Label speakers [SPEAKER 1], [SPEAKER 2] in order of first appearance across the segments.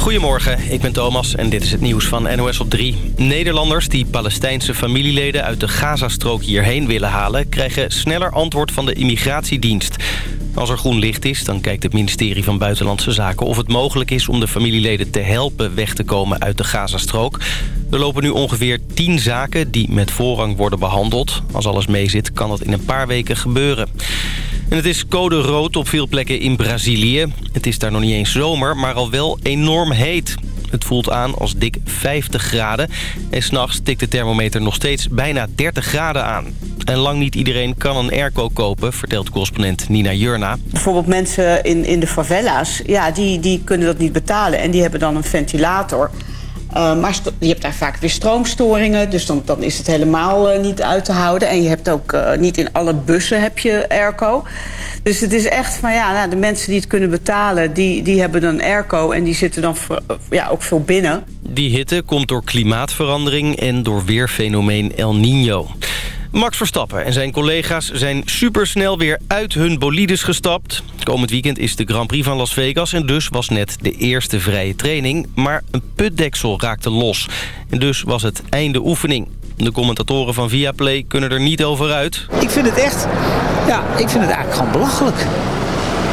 [SPEAKER 1] Goedemorgen, ik ben Thomas en dit is het nieuws van NOS op 3. Nederlanders die Palestijnse familieleden uit de Gazastrook hierheen willen halen... krijgen sneller antwoord van de immigratiedienst. Als er groen licht is, dan kijkt het ministerie van Buitenlandse Zaken... of het mogelijk is om de familieleden te helpen weg te komen uit de Gazastrook. Er lopen nu ongeveer 10 zaken die met voorrang worden behandeld. Als alles meezit, kan dat in een paar weken gebeuren. En het is code rood op veel plekken in Brazilië. Het is daar nog niet eens zomer, maar al wel enorm heet. Het voelt aan als dik 50 graden. En s'nachts tikt de thermometer nog steeds bijna 30 graden aan. En lang niet iedereen kan een airco kopen, vertelt correspondent Nina Jurna.
[SPEAKER 2] Bijvoorbeeld mensen in, in de favela's, ja, die, die kunnen dat niet betalen. En die hebben dan een ventilator. Uh, maar je hebt daar vaak weer stroomstoringen, dus dan, dan is het helemaal uh, niet uit te houden. En je hebt ook uh, niet in alle bussen heb je airco. Dus het is echt van ja, nou, de mensen die het kunnen betalen, die, die hebben dan airco en die zitten dan ja, ook veel binnen.
[SPEAKER 1] Die hitte komt door klimaatverandering en door weerfenomeen El Niño. Max Verstappen en zijn collega's zijn supersnel weer uit hun bolides gestapt. Komend weekend is de Grand Prix van Las Vegas en dus was net de eerste vrije training. Maar een putdeksel raakte los en dus was het einde oefening. De commentatoren van Viaplay kunnen er niet over uit.
[SPEAKER 3] Ik vind het echt, ja, ik vind het eigenlijk gewoon belachelijk.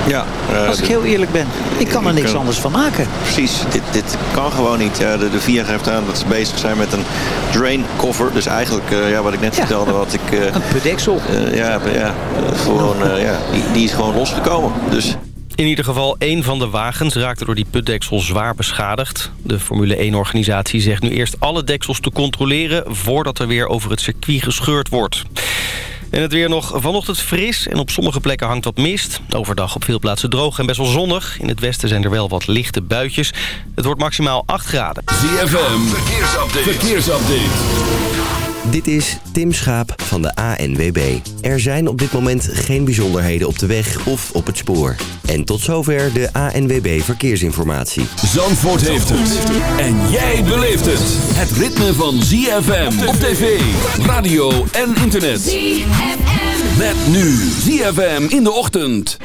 [SPEAKER 4] Ja,
[SPEAKER 3] uh, Als ik heel eerlijk ben. Ik kan er niks
[SPEAKER 4] kan,
[SPEAKER 3] anders van maken.
[SPEAKER 4] Precies, dit, dit kan gewoon niet. Uh, de, de VIA geeft aan dat ze bezig zijn met een drain cover. Dus eigenlijk, uh, ja, wat ik net ja. vertelde, wat ik...
[SPEAKER 3] een pudeksel.
[SPEAKER 4] ja, ja, gewoon, ja die, die is gewoon losgekomen. Dus...
[SPEAKER 1] In ieder geval, één van de wagens raakte door die putdeksel zwaar beschadigd. De Formule 1-organisatie zegt nu eerst alle deksels te controleren... voordat er weer over het circuit gescheurd wordt. En het weer nog vanochtend fris en op sommige plekken hangt wat mist. Overdag op veel plaatsen droog en best wel zonnig. In het westen zijn er wel wat lichte buitjes. Het wordt maximaal 8 graden.
[SPEAKER 5] ZFM, verkeersupdate. verkeersupdate.
[SPEAKER 6] Dit is Tim Schaap van de ANWB. Er zijn op dit moment geen bijzonderheden op de weg of op het spoor. En tot zover de ANWB Verkeersinformatie.
[SPEAKER 5] Zandvoort heeft het. En jij beleeft het. Het ritme van ZFM op tv, radio en internet. ZFM. Met nu ZFM in de ochtend.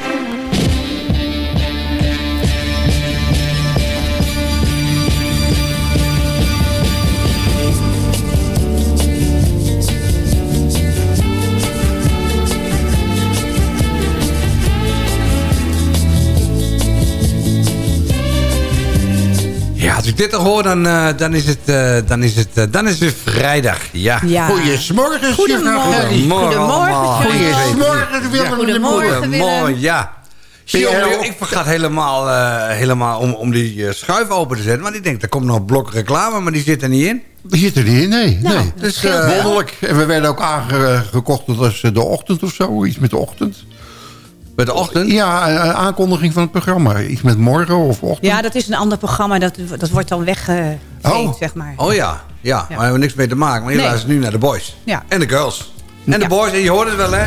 [SPEAKER 7] Als ik dit al hoor, dan, uh, dan, is, het, uh, dan, is, het, uh, dan is het weer vrijdag. Ja.
[SPEAKER 8] ja. Goedemorgen,
[SPEAKER 7] Goedemorgen.
[SPEAKER 8] Goedemorgen.
[SPEAKER 7] Goedemorgen, Willem. Goedemorgen, ja. Jongen, ik vergat helemaal, helemaal om, om die schuif open te zetten. Want ik denk, er komt nog een blok reclame, maar die zit er niet in.
[SPEAKER 8] Die zit er niet in, nee.
[SPEAKER 7] Nou,
[SPEAKER 8] nee.
[SPEAKER 7] Dus,
[SPEAKER 8] wonderlijk. En we werden ook aangekocht als de ochtend of zo. Iets met de ochtend.
[SPEAKER 7] Bij de ochtend?
[SPEAKER 8] Ja, een aankondiging van het programma. Iets met morgen of ochtend.
[SPEAKER 9] Ja, dat is een ander programma. Dat, dat wordt dan weggeveed, oh. zeg maar.
[SPEAKER 7] Oh ja, ja. Maar daar hebben we niks mee te maken. Maar je nee. luistert nu naar de boys.
[SPEAKER 9] Ja.
[SPEAKER 7] En de girls. En de boys, en je hoort het wel, hè?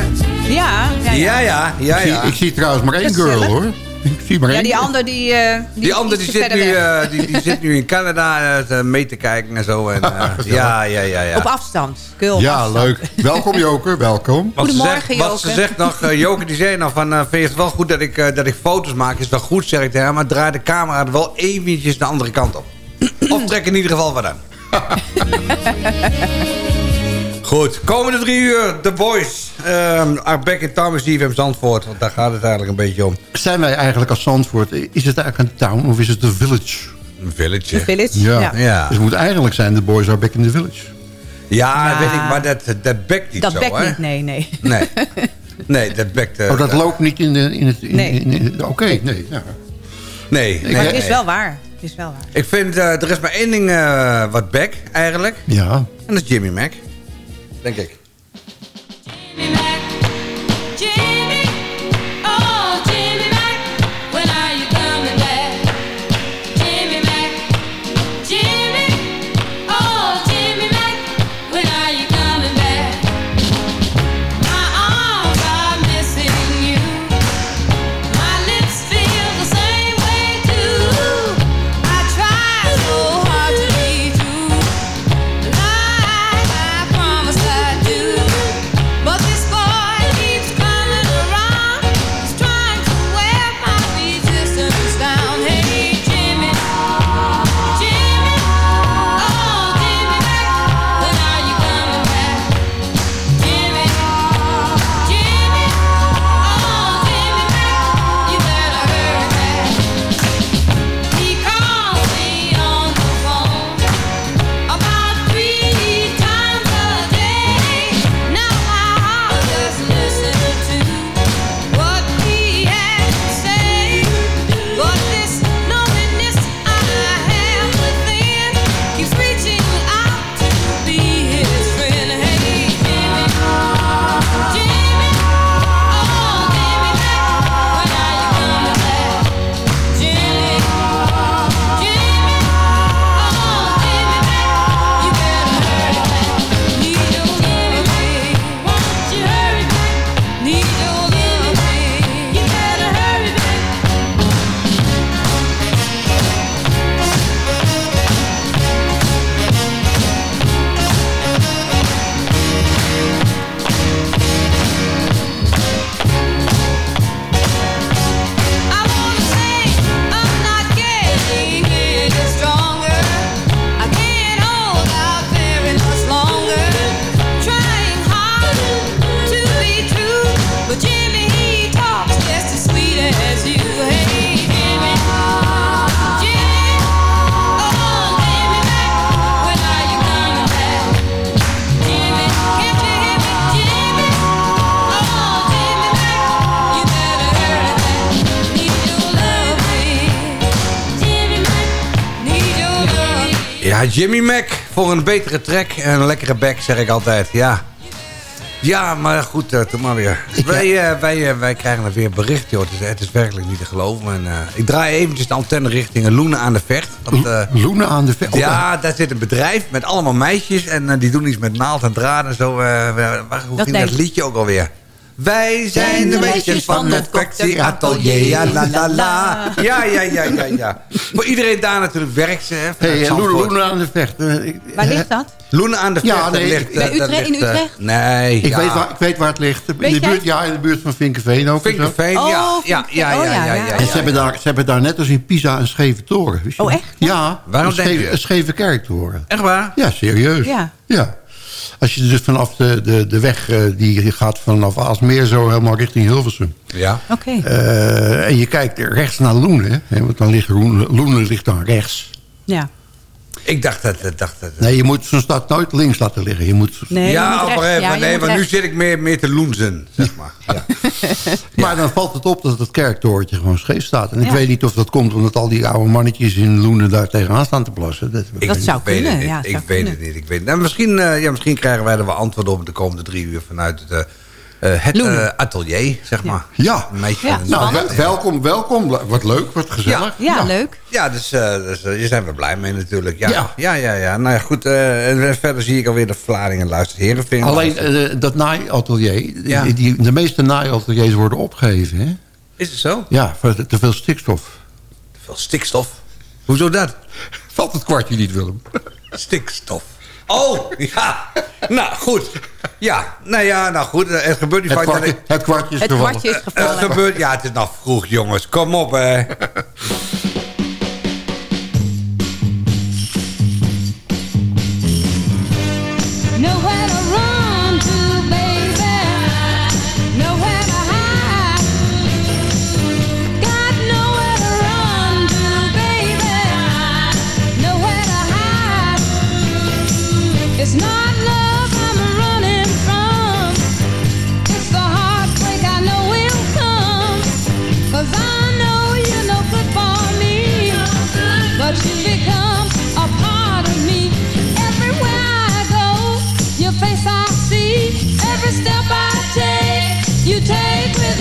[SPEAKER 9] Ja, ja,
[SPEAKER 7] ja. ja, ja,
[SPEAKER 8] ja, Ik, zie, trouwens maar één girl, hoor. Ik zie maar
[SPEAKER 9] ja, die ander die... Uh,
[SPEAKER 7] die, die ander die zit, nu, uh, die, die zit nu in Canada uh, mee te kijken en zo. En, ja, ja, ja, ja.
[SPEAKER 9] Op afstand. Girl,
[SPEAKER 8] ja,
[SPEAKER 9] afstand.
[SPEAKER 8] leuk. Welkom Joker, welkom.
[SPEAKER 9] Goedemorgen
[SPEAKER 7] zegt,
[SPEAKER 9] Joker.
[SPEAKER 7] Wat ze zegt nog, Joker die zei nog van... vind je het wel goed dat ik, dat ik foto's maak? Is wel goed, zeg ik tegen haar. Maar draai de camera er wel eventjes de andere kant op. of trek in ieder geval wat aan. Goed, komende drie uur, The Boys. Um, are back in town ZFM Zandvoort. Want daar gaat het eigenlijk een beetje om.
[SPEAKER 8] Zijn wij eigenlijk als Zandvoort, is het eigenlijk een town of is het een village?
[SPEAKER 7] Een village.
[SPEAKER 9] Een village,
[SPEAKER 8] ja.
[SPEAKER 9] ja.
[SPEAKER 7] ja.
[SPEAKER 8] Dus het moet eigenlijk zijn, The Boys are back in the village.
[SPEAKER 7] Ja, ja. weet ik, maar dat, dat bekt niet
[SPEAKER 9] dat
[SPEAKER 7] zo,
[SPEAKER 9] bekt
[SPEAKER 7] hè?
[SPEAKER 9] niet, nee, nee.
[SPEAKER 7] Nee, nee dat bekt... Uh,
[SPEAKER 8] oh, dat loopt niet in, de, in het... In,
[SPEAKER 9] nee.
[SPEAKER 8] in, Oké, okay, nee. Ja.
[SPEAKER 7] Nee,
[SPEAKER 9] maar
[SPEAKER 7] nee,
[SPEAKER 9] het is
[SPEAKER 7] nee.
[SPEAKER 9] wel waar. Het is wel waar.
[SPEAKER 7] Ik vind, uh, er is maar één ding uh, wat back, eigenlijk.
[SPEAKER 8] Ja.
[SPEAKER 7] En dat is Jimmy Mac. Denk ik.
[SPEAKER 10] me
[SPEAKER 11] back. Jimmy Mac. Voor een betere track en een lekkere back, zeg ik altijd. Ja. Ja, maar goed, uh, toen maar weer. wij, uh, wij, uh, wij krijgen er weer bericht, joh. Het is, het is werkelijk niet te geloven. En, ik draai eventjes de antenne richting Loenen aan de Vecht.
[SPEAKER 8] Want, Loenen aan de Vecht?
[SPEAKER 11] Ja, daar zit een bedrijf met allemaal meisjes. En die doen iets met naald en draad en zo. hoe ging dat liedje ook alweer? Wij zijn de meisjes van het atelier. Ja, la, la, la. Ja, ja, ja, ja, ja. Voor iedereen daar natuurlijk werkt ze.
[SPEAKER 8] Hey, Loenen aan de Vecht.
[SPEAKER 9] Waar ligt dat?
[SPEAKER 11] Loenen aan de Vecht. Ja, nee, ligt,
[SPEAKER 9] Bij Utrecht, in Utrecht?
[SPEAKER 11] Nee.
[SPEAKER 8] Ik, weet waar, ik weet waar het ligt. In de, buurt, ja, in de buurt van Vinkenveen ook.
[SPEAKER 11] Vinkenveen, oh, ja. Ja, ja, ja, ja, ja,
[SPEAKER 8] En ze hebben, daar, ze hebben daar net als in Pisa een scheve toren.
[SPEAKER 9] Oh, echt?
[SPEAKER 8] Ja, Waarom een, scheve, een scheve kerktoren.
[SPEAKER 11] Echt waar?
[SPEAKER 8] Ja, serieus. Ja. ja. Als je dus vanaf de, de, de weg, uh, die gaat vanaf Aalsmeer zo helemaal richting Hilversum.
[SPEAKER 11] Ja.
[SPEAKER 9] Oké. Okay.
[SPEAKER 8] Uh, en je kijkt rechts naar Loenen, hè, want dan ligt Loenen ligt dan rechts.
[SPEAKER 9] Ja.
[SPEAKER 11] Ik dacht dat... dacht dat
[SPEAKER 8] nee, je moet zo'n stad nooit links laten liggen. Je moet...
[SPEAKER 9] Nee,
[SPEAKER 11] ja,
[SPEAKER 9] je moet
[SPEAKER 11] rechts, ja, nee, maar nu zit ik meer, meer te loenzen, zeg maar. Ja.
[SPEAKER 8] maar dan valt het op dat het kerktorentje gewoon scheef staat. En ik weet niet of dat komt omdat al die oude mannetjes in Loenen daar tegenaan staan te plassen.
[SPEAKER 9] Dat, dat zou kunnen, ja.
[SPEAKER 11] Ik weet het niet. Ik weet het. Nou, misschien, uh, ja, misschien krijgen wij er wel antwoord op de komende drie uur vanuit de uh, het uh, atelier, zeg maar.
[SPEAKER 8] Ja.
[SPEAKER 11] ja.
[SPEAKER 8] Nou, welkom, welkom. Wat leuk, wat gezellig.
[SPEAKER 9] Ja, ja, leuk.
[SPEAKER 11] Ja, dus, uh, dus je zijn we blij mee natuurlijk. Ja, ja, ja. ja, ja. Nou ja, goed. en verder zie ik alweer de verlading en luistert
[SPEAKER 8] Alleen dat naaiatelier, die, die, de meeste naaiateliers worden opgegeven, hè?
[SPEAKER 11] Is het zo?
[SPEAKER 8] Ja, voor te veel stikstof.
[SPEAKER 11] Te veel stikstof? Hoezo dat?
[SPEAKER 8] Valt het kwartje niet, Willem?
[SPEAKER 11] Stikstof. Oh, ja. Nou, goed. Ja, nou ja, nou goed. Het gebeurt niet
[SPEAKER 8] het kwartje, het kwartje is
[SPEAKER 9] het
[SPEAKER 8] gevallen.
[SPEAKER 9] Kwartje is gevallen.
[SPEAKER 11] Het gebeurt, ja, het is nog vroeg, jongens. Kom op, hè.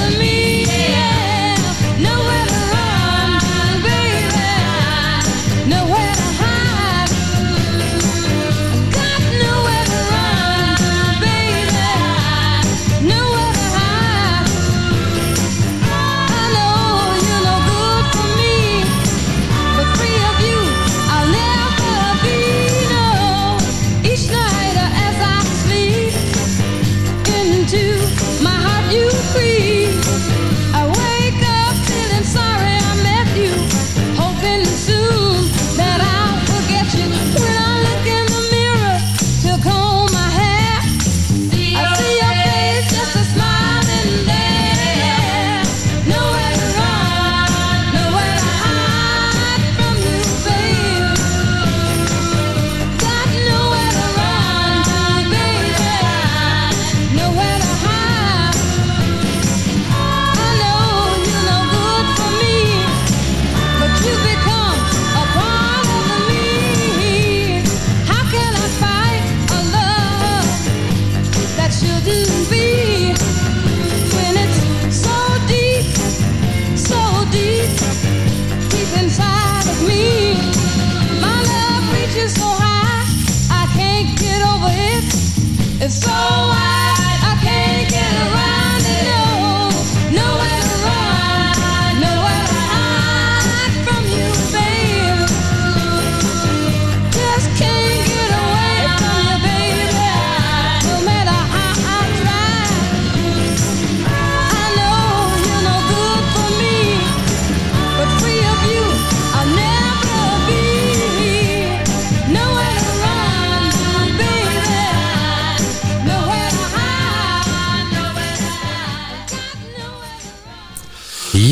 [SPEAKER 11] for me.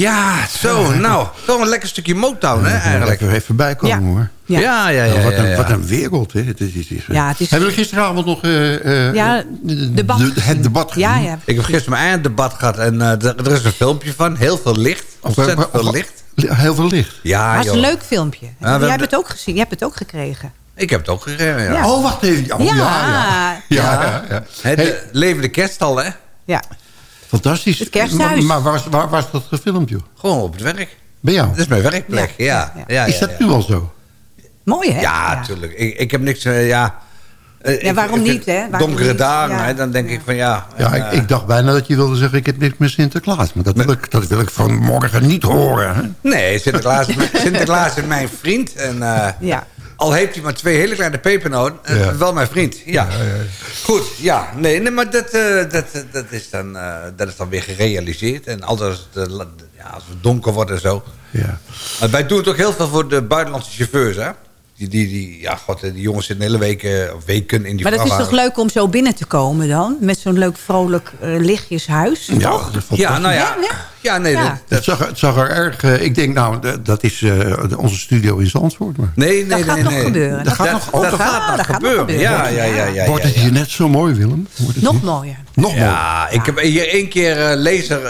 [SPEAKER 11] Ja, zo, nou, toch een lekker stukje Motown, hè, eigenlijk.
[SPEAKER 8] Even, even bijkomen, hoor.
[SPEAKER 11] Ja, ja, ja. ja,
[SPEAKER 8] wat, een, wat een wereld, hè. Het is, het is, ja, het is... Hebben we gisteravond nog uh, uh,
[SPEAKER 9] ja, debat.
[SPEAKER 8] De, het debat gezien?
[SPEAKER 9] Ja, ja.
[SPEAKER 11] Ik heb gisteren mijn eigen debat gehad en uh, er is een filmpje van. Heel veel licht, ontzettend of, veel licht.
[SPEAKER 8] Heel veel licht?
[SPEAKER 11] Ja,
[SPEAKER 9] Dat is een leuk filmpje. Jij hebt het ook gezien, je hebt het ook gekregen.
[SPEAKER 7] Ik heb het ook gegeven, ja.
[SPEAKER 8] Oh, wacht even. Oh, ja, ja. ja. ja, ja.
[SPEAKER 7] Het hey. levende kerststal, hè?
[SPEAKER 9] Ja.
[SPEAKER 8] Fantastisch.
[SPEAKER 9] Het kersthuis.
[SPEAKER 8] Maar, maar waar, waar was dat gefilmd, joh?
[SPEAKER 7] Gewoon op het werk.
[SPEAKER 8] Bij jou?
[SPEAKER 7] Dat is mijn werkplek, ja. ja.
[SPEAKER 8] is dat nu al zo?
[SPEAKER 9] Mooi, hè?
[SPEAKER 7] Ja, natuurlijk. Ik, ik heb niks... Uh, ja,
[SPEAKER 9] uh, ja, waarom niet, hè? Waarom
[SPEAKER 7] donkere dagen, hè, dan denk ik van ja...
[SPEAKER 8] Ja, ik, ik, dacht bijna dat je wilde zeggen... ik heb niks met Sinterklaas. Maar dat wil ik, dat wil ik vanmorgen niet horen. Hè?
[SPEAKER 7] Nee, Sinterklaas, Sinterklaas is mijn vriend. En,
[SPEAKER 9] ja.
[SPEAKER 7] Al heeft hij maar twee hele kleine pepernoten, ja. wel mijn vriend. Ja. ja, ja Goed, ja. Nee, nee maar dat, uh, dat, dat, is dan, uh, dat is dan weer gerealiseerd. En altijd als het, ja, als het donker wordt en zo.
[SPEAKER 8] Ja.
[SPEAKER 7] wij doen het ook heel veel voor de buitenlandse chauffeurs, hè? Die, die, die, ja, god, die jongens zitten hele weken, weken in die
[SPEAKER 9] Maar dat is toch leuk om zo binnen te komen dan? Met zo'n leuk vrolijk uh, lichtjeshuis,
[SPEAKER 8] ja,
[SPEAKER 9] toch?
[SPEAKER 7] Ja, nou ja. ja, ja nee,
[SPEAKER 8] ja. Dat, dat, zag, het zag er erg... Uh, ik denk, nou, dat is uh, onze studio in Zandvoort. Maar.
[SPEAKER 7] Nee, nee,
[SPEAKER 9] dat
[SPEAKER 7] nee.
[SPEAKER 9] gaat
[SPEAKER 7] nee,
[SPEAKER 9] nog
[SPEAKER 7] nee.
[SPEAKER 9] gebeuren.
[SPEAKER 8] Dat,
[SPEAKER 9] dat
[SPEAKER 8] gaat, nog,
[SPEAKER 7] dat, dat gaat nog
[SPEAKER 9] dat
[SPEAKER 7] gebeuren.
[SPEAKER 9] Gaat nog
[SPEAKER 7] ja, ja, ja, ja,
[SPEAKER 8] Wordt het hier net zo mooi, Willem?
[SPEAKER 9] nog
[SPEAKER 8] hier?
[SPEAKER 9] mooier.
[SPEAKER 8] Nog mooier.
[SPEAKER 7] Ja, ik heb hier één keer laser,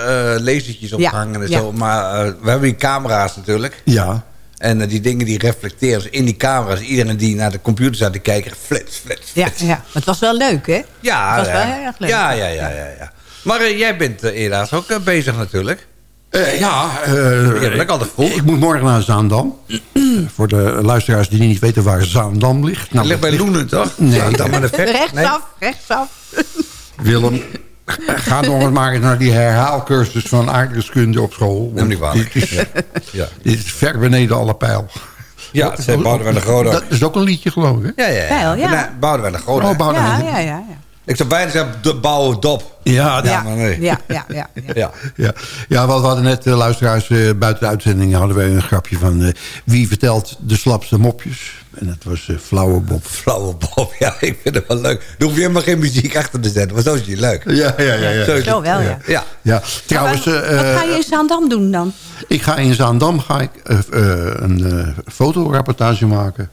[SPEAKER 7] lasertjes opgehangen en zo. Maar we hebben hier camera's natuurlijk.
[SPEAKER 8] Ja.
[SPEAKER 7] En uh, die dingen die reflecteren in die camera's. Iedereen die naar de computer staat te kijken, flits, flits, flits.
[SPEAKER 9] Ja, ja, het was wel leuk, hè?
[SPEAKER 7] Ja,
[SPEAKER 9] het was
[SPEAKER 7] ja.
[SPEAKER 9] wel heel erg leuk.
[SPEAKER 7] Ja, ja, ja, ja. ja. Maar uh, jij bent uh, helaas ook bezig natuurlijk.
[SPEAKER 8] Uh, ja,
[SPEAKER 7] uh, ja altijd vroeg.
[SPEAKER 8] ik moet morgen naar Zaandam. Voor de luisteraars die niet weten waar Zaandam ligt.
[SPEAKER 7] Nou, ligt bij Loenen, toch?
[SPEAKER 8] Nee.
[SPEAKER 7] Zaandam maar de
[SPEAKER 9] rechtsaf,
[SPEAKER 7] nee.
[SPEAKER 9] rechtsaf.
[SPEAKER 8] Willem, ga nog eens maar eens naar die herhaalcursus van aardrijkskunde op school.
[SPEAKER 7] Neem niet waar.
[SPEAKER 8] Dit is,
[SPEAKER 7] ja.
[SPEAKER 8] dit is ver beneden alle pijl.
[SPEAKER 7] Ja, dat zijn Boudewijn de Groot.
[SPEAKER 8] Dat is ook een liedje, geloof ik,
[SPEAKER 7] hè? Ja, ja. ja.
[SPEAKER 9] Pijl, ja.
[SPEAKER 7] Boudewijn de Groot.
[SPEAKER 8] Oh, Boudewijn.
[SPEAKER 9] Ja, ja, ja. ja.
[SPEAKER 7] Ik zou bijna zeggen, de bouwen dop.
[SPEAKER 8] Ja,
[SPEAKER 9] ja,
[SPEAKER 7] maar nee.
[SPEAKER 9] ja, ja, ja, ja.
[SPEAKER 7] ja.
[SPEAKER 8] ja. ja we hadden net, uh, luisteraars, uh, buiten de uitzending hadden we een grapje van... Uh, wie vertelt de slapste mopjes? En dat was Flauwe Bob.
[SPEAKER 7] Flauwe Bob, ja, ik vind het wel leuk. Dan hoef je helemaal geen muziek achter te zetten, maar zo is het leuk.
[SPEAKER 8] Ja, ja, ja. ja.
[SPEAKER 9] Zo, zo wel, ja.
[SPEAKER 7] ja.
[SPEAKER 8] ja. Trouwens,
[SPEAKER 9] wat ga je in Zaandam doen dan?
[SPEAKER 8] Ik ga in Zaandam ga ik, een fotorapportage maken...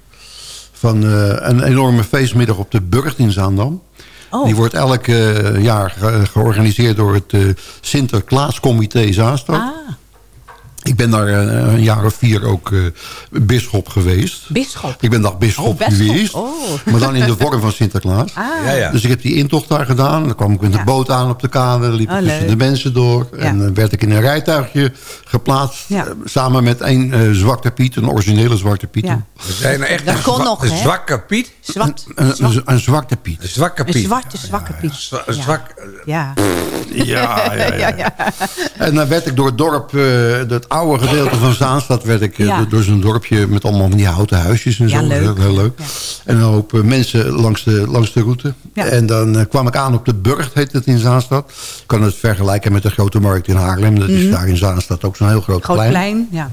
[SPEAKER 8] van een enorme feestmiddag op de Burgt in Zaandam.
[SPEAKER 9] Oh.
[SPEAKER 8] Die wordt elk uh, jaar ge georganiseerd door het uh, Sinterklaascomité Zaanstad.
[SPEAKER 9] Ah.
[SPEAKER 8] Ik ben daar uh, een jaar of vier ook bisschop geweest.
[SPEAKER 9] Bisschop?
[SPEAKER 8] Ik ben daar bisschop
[SPEAKER 9] oh,
[SPEAKER 8] geweest.
[SPEAKER 9] Oh.
[SPEAKER 8] Maar dan in de vorm van Sinterklaas.
[SPEAKER 9] Ah.
[SPEAKER 7] Ja, ja.
[SPEAKER 8] Dus ik heb die intocht daar gedaan. Dan kwam ik met de
[SPEAKER 9] ja.
[SPEAKER 8] boot aan op de kade. liep ik
[SPEAKER 9] oh,
[SPEAKER 8] tussen de mensen door.
[SPEAKER 9] Ja.
[SPEAKER 8] En dan werd ik in een rijtuigje geplaatst.
[SPEAKER 9] Ja.
[SPEAKER 8] samen met een Zwarte Piet. Een originele Zwarte Piet.
[SPEAKER 9] Ja.
[SPEAKER 7] We zijn echt
[SPEAKER 9] Dat
[SPEAKER 7] een,
[SPEAKER 9] kon
[SPEAKER 7] zwa
[SPEAKER 9] nog,
[SPEAKER 7] een zwakke Piet.
[SPEAKER 9] Zwart.
[SPEAKER 8] Een,
[SPEAKER 9] zwart.
[SPEAKER 8] een, een Zwarte Piet.
[SPEAKER 7] Een zwakke
[SPEAKER 9] Een
[SPEAKER 7] Piet.
[SPEAKER 9] zwarte, zwakke Piet.
[SPEAKER 7] Zwa. Zwak,
[SPEAKER 9] Ja.
[SPEAKER 8] Ja, ja, ja.
[SPEAKER 9] ja.
[SPEAKER 8] En dan werd ik door het dorp, uh, het oude gedeelte van Zaanstad... werd ik
[SPEAKER 9] Ja.
[SPEAKER 8] door zo'n dorpje met allemaal van die houten huisjes en
[SPEAKER 9] Ja,
[SPEAKER 8] zo.
[SPEAKER 9] leuk.
[SPEAKER 8] Heel, leuk.
[SPEAKER 9] Ja.
[SPEAKER 8] En een hoop uh, mensen langs de, langs de route. En dan uh, kwam ik aan op de Burgt, heet het in Zaanstad. Ik kan het vergelijken met de grote markt in Haarlem. Dat is daar in Zaanstad ook zo'n heel groot,
[SPEAKER 9] Mhm. Groot
[SPEAKER 8] plein.
[SPEAKER 9] plein, ja.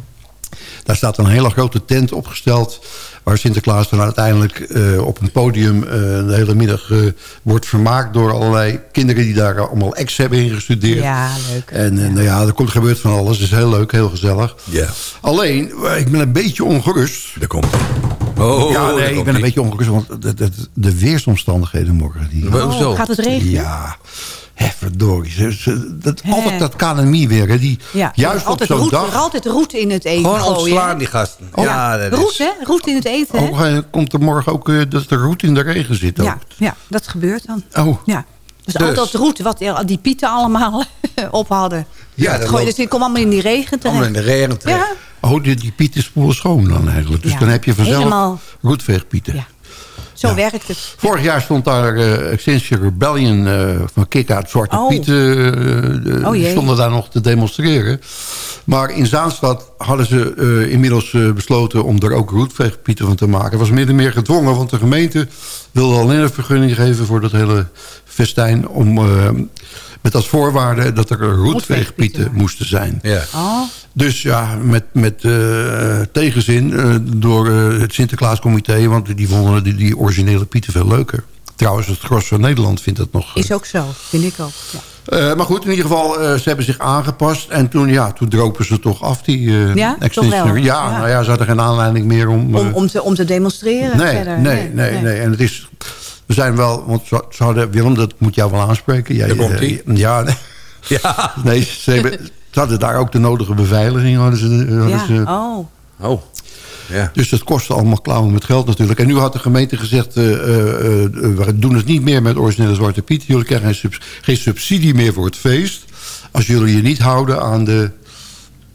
[SPEAKER 8] Daar staat een hele grote tent opgesteld... waar Sinterklaas dan uiteindelijk uh, op een podium uh, de hele middag uh, wordt vermaakt... door allerlei kinderen die daar allemaal ex hebben ingestudeerd.
[SPEAKER 9] Ja, leuk.
[SPEAKER 8] En nou ja, er komt, gebeurt van alles. Het is heel leuk, heel gezellig.
[SPEAKER 7] Ja.
[SPEAKER 8] Alleen, ik ben een beetje ongerust.
[SPEAKER 7] Daar komt Oh,
[SPEAKER 8] ja, nee, ik ben een beetje ongerust. Want de, de, de weersomstandigheden morgen... Die,
[SPEAKER 7] oh?
[SPEAKER 9] Gaat het regenen?
[SPEAKER 8] Ja, hè, verdorie. Ze, ze, dat, altijd dat KNMI weer. Hè, die,
[SPEAKER 9] Ja.
[SPEAKER 8] Juist
[SPEAKER 9] altijd
[SPEAKER 8] op zo'n
[SPEAKER 9] roet,
[SPEAKER 8] dag...
[SPEAKER 9] altijd roet in het eten
[SPEAKER 7] Gewoon
[SPEAKER 9] gooien,
[SPEAKER 7] ontslaan die gasten.
[SPEAKER 8] Oh.
[SPEAKER 7] Ja, dat
[SPEAKER 9] Roet,
[SPEAKER 7] is...
[SPEAKER 9] hè? Roet in het eten, hè?
[SPEAKER 8] Oh, eh, komt er morgen ook uh, dat er roet in de regen zit?
[SPEAKER 9] Ja,
[SPEAKER 8] Ook?
[SPEAKER 9] ja, dat gebeurt dan.
[SPEAKER 8] Oh,
[SPEAKER 9] Ja. Dus,
[SPEAKER 7] Dus.
[SPEAKER 9] altijd roet, wat die pieten allemaal op hadden.
[SPEAKER 7] Ja,
[SPEAKER 9] dat
[SPEAKER 7] dat
[SPEAKER 9] gooi,
[SPEAKER 7] loopt-
[SPEAKER 9] dus ik kom allemaal in die regen
[SPEAKER 7] Allemaal in
[SPEAKER 9] terecht.
[SPEAKER 7] de regen terecht.
[SPEAKER 9] Ja,
[SPEAKER 8] oh die, die pieten spoelen schoon dan eigenlijk. Dus
[SPEAKER 9] Ja,
[SPEAKER 8] dan heb je vanzelf
[SPEAKER 9] helemaal.
[SPEAKER 8] roetveegpieten.
[SPEAKER 9] ja. Zo werkt het.
[SPEAKER 8] Vorig jaar stond daar uh, Extinction Rebellion uh, van Kick uit Zwarte
[SPEAKER 9] Oh.
[SPEAKER 8] Piet. Uh,
[SPEAKER 9] Oh,
[SPEAKER 8] die stonden daar nog te demonstreren. Maar in Zaanstad hadden ze uh, inmiddels uh, besloten om er ook roetveegpieten van te maken. Het was meer en meer gedwongen, want de gemeente wilde alleen een vergunning geven voor dat hele festijn. Om, uh, met als voorwaarde dat er roetveegpieten moesten zijn.
[SPEAKER 7] Ja.
[SPEAKER 9] Oh,
[SPEAKER 8] Dus ja, met, met uh, tegenzin uh, door uh, het Sinterklaascomité... want die vonden die, die originele pieten veel leuker. Trouwens, het gros van Nederland vindt dat nog...
[SPEAKER 9] is ook zo. Vind ik ook. Ja.
[SPEAKER 8] Uh, maar goed, in ieder geval, uh, ze hebben zich aangepast. En toen, ja, toen dropen ze toch af, die uh,
[SPEAKER 9] Ja,
[SPEAKER 8] Extinction.
[SPEAKER 9] toch wel.
[SPEAKER 8] Ja,
[SPEAKER 9] Ja.
[SPEAKER 8] nou ja, ze hadden geen aanleiding meer om...
[SPEAKER 9] Om, om, te, om te demonstreren
[SPEAKER 8] nee,
[SPEAKER 9] verder.
[SPEAKER 8] nee, nee, nee, En het is... We zijn wel... Want ze, hadden... Willem, dat moet jou wel aanspreken. Jij,
[SPEAKER 7] Daar komt ie.
[SPEAKER 8] ja, nee,
[SPEAKER 7] Ja.
[SPEAKER 8] nee ze, hebben, ze hadden daar ook de nodige beveiliging. Hadden ze, hadden
[SPEAKER 9] Ja,
[SPEAKER 8] ze,
[SPEAKER 9] oh.
[SPEAKER 7] Oh. Ja.
[SPEAKER 8] Dus dat kostte allemaal klauwen met geld natuurlijk. En nu had de gemeente gezegd... eh, eh, eh, we doen het niet meer met originele Zwarte Piet. Jullie krijgen geen, subs- geen subsidie meer voor het feest... als jullie je niet houden aan de,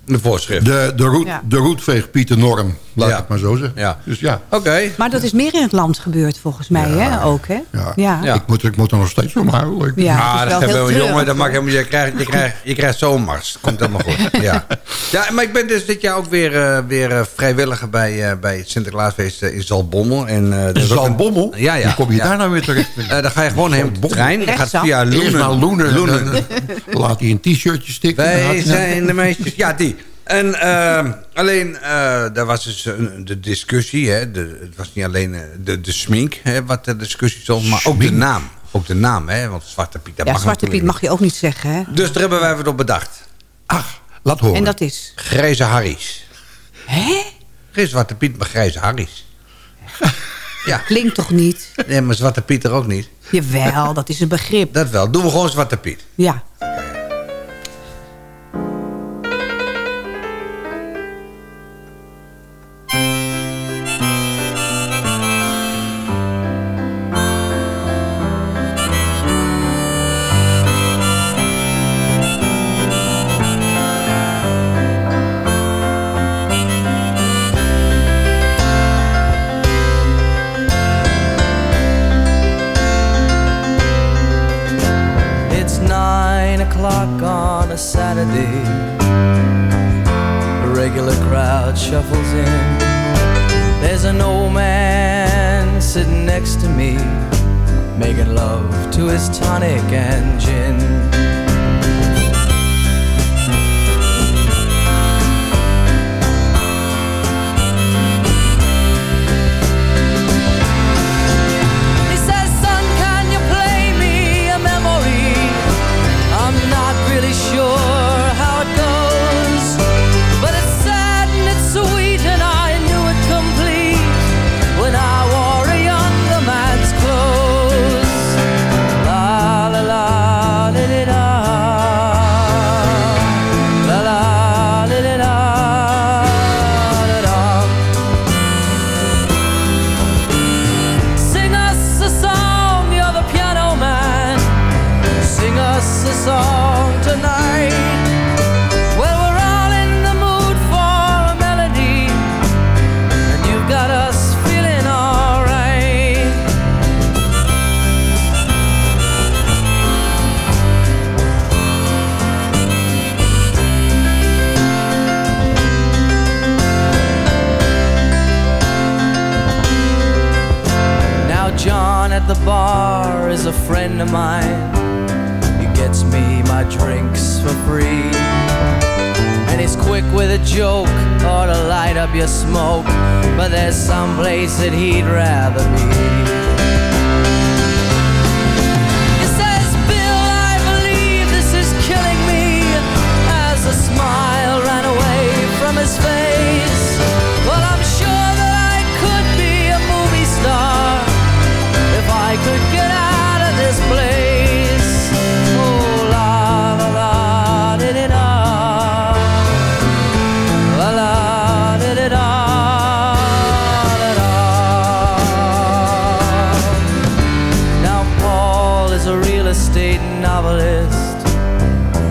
[SPEAKER 7] De voorschrift.
[SPEAKER 8] de, de, roet,
[SPEAKER 12] Ja.
[SPEAKER 8] de roetveegpietennorm. Laat
[SPEAKER 7] Ja.
[SPEAKER 8] ik maar zo zeggen.
[SPEAKER 7] Ja.
[SPEAKER 8] Dus ja,
[SPEAKER 7] Oké.
[SPEAKER 12] Maar dat is meer in het land gebeurd volgens mij, hè? Ook, hè?
[SPEAKER 8] ja.
[SPEAKER 12] Ja.
[SPEAKER 7] Ja.
[SPEAKER 8] Ik, moet, ik moet er nog steeds om. Ik-
[SPEAKER 12] Ja,
[SPEAKER 7] ah,
[SPEAKER 12] het is
[SPEAKER 7] dat
[SPEAKER 12] heel
[SPEAKER 7] wel jongen, dat mag helemaal, je, krijgt, je, krijgt, je krijgt zo'n mars. Komt helemaal goed. Ja. ja, maar ik ben dus dit jaar ook weer, eh, weer eh, vrijwilliger bij, eh, bij het Sinterklaasfeest in Zaltbommel. En, eh, er is ook een-? Ja, ja.
[SPEAKER 8] Hoe kom je
[SPEAKER 7] ja.
[SPEAKER 8] daar nou weer terecht?
[SPEAKER 7] Eh, dan ga je gewoon heen op de trein. Je gaat via Loenen.
[SPEAKER 8] Loenen.
[SPEAKER 7] Loenen.
[SPEAKER 8] Dan, dan laat hij een t-shirtje stikken. Dan
[SPEAKER 7] Wij zijn de meisjes. Ja, die. En eh, alleen, eh, daar was dus een- de discussie. Hè, de, het was niet alleen eh, de, de smink, hè, wat de discussie stond, maar ook de naam. Ook de naam, hè, want Zwarte Piet, dat
[SPEAKER 12] Ja,
[SPEAKER 7] mag
[SPEAKER 12] Zwarte Piet mag je ook niet zeggen, hè?
[SPEAKER 7] Dus daar hebben wij wat op bedacht.
[SPEAKER 8] Ach, laat horen.
[SPEAKER 12] En dat is...
[SPEAKER 7] Grijze Harry's.
[SPEAKER 12] Hè?
[SPEAKER 7] Geen Zwarte Piet, maar Grijze Harry's. Ja,
[SPEAKER 12] Klinkt toch niet?
[SPEAKER 7] nee, maar Zwarte Piet er ook niet.
[SPEAKER 12] Jawel, dat is een begrip.
[SPEAKER 7] Dat wel. Doen we gewoon Zwarte Piet.
[SPEAKER 12] Ja.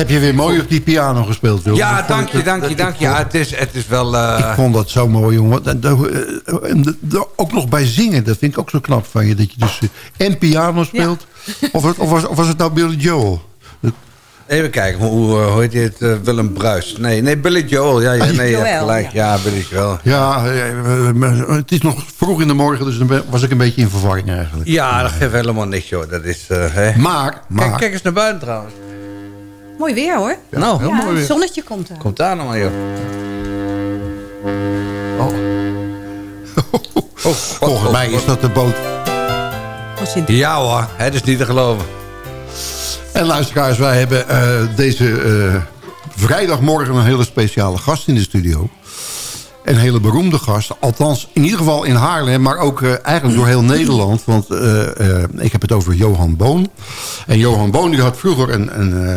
[SPEAKER 8] Heb je weer mooi op die piano gespeeld, Wil?
[SPEAKER 7] Ja, dank je, dank je, dank je. Ja, het, is, het is wel... eh,
[SPEAKER 8] Ik vond dat zo mooi, jongen. En, dat- eh, en ook nog bij zingen, dat vind ik ook zo knap van je. Dat je dus eh, en piano speelt. Of, het- of, was, of was het nou Billy Joel?
[SPEAKER 7] Even kijken, hoe, eh, hoe heet dit? eh, Willem Bruis. Nee, nee, Billy Joel. Ja, ja nee, je hebt gelijk. Ja, Billy Joel.
[SPEAKER 8] Ja, eh, eh, het is nog vroeg in de morgen, dus dan was ik een beetje in verwarring eigenlijk.
[SPEAKER 7] Ja, dat geeft helemaal niks, joh. Dat is, eh, hè.
[SPEAKER 8] Maar, maar
[SPEAKER 7] Kijk, kijk eens naar buiten trouwens.
[SPEAKER 9] Mooi weer hoor.
[SPEAKER 7] nou,
[SPEAKER 9] Ja, het zonnetje komt er.
[SPEAKER 7] komt daar nog maar, joh. Oh. Oh,
[SPEAKER 8] volgens mij is dat de boot.
[SPEAKER 7] Ja hoor, het is niet te geloven.
[SPEAKER 8] En luisteraars, wij hebben eh, deze eh, vrijdagmorgen een hele speciale gast in de studio. Een hele beroemde gast. Althans, in ieder geval in Haarlem, maar ook eh, eigenlijk door heel Nederland. Want eh, eh, ik heb het over Johan Boon. En Johan Boon die had vroeger een, een eh,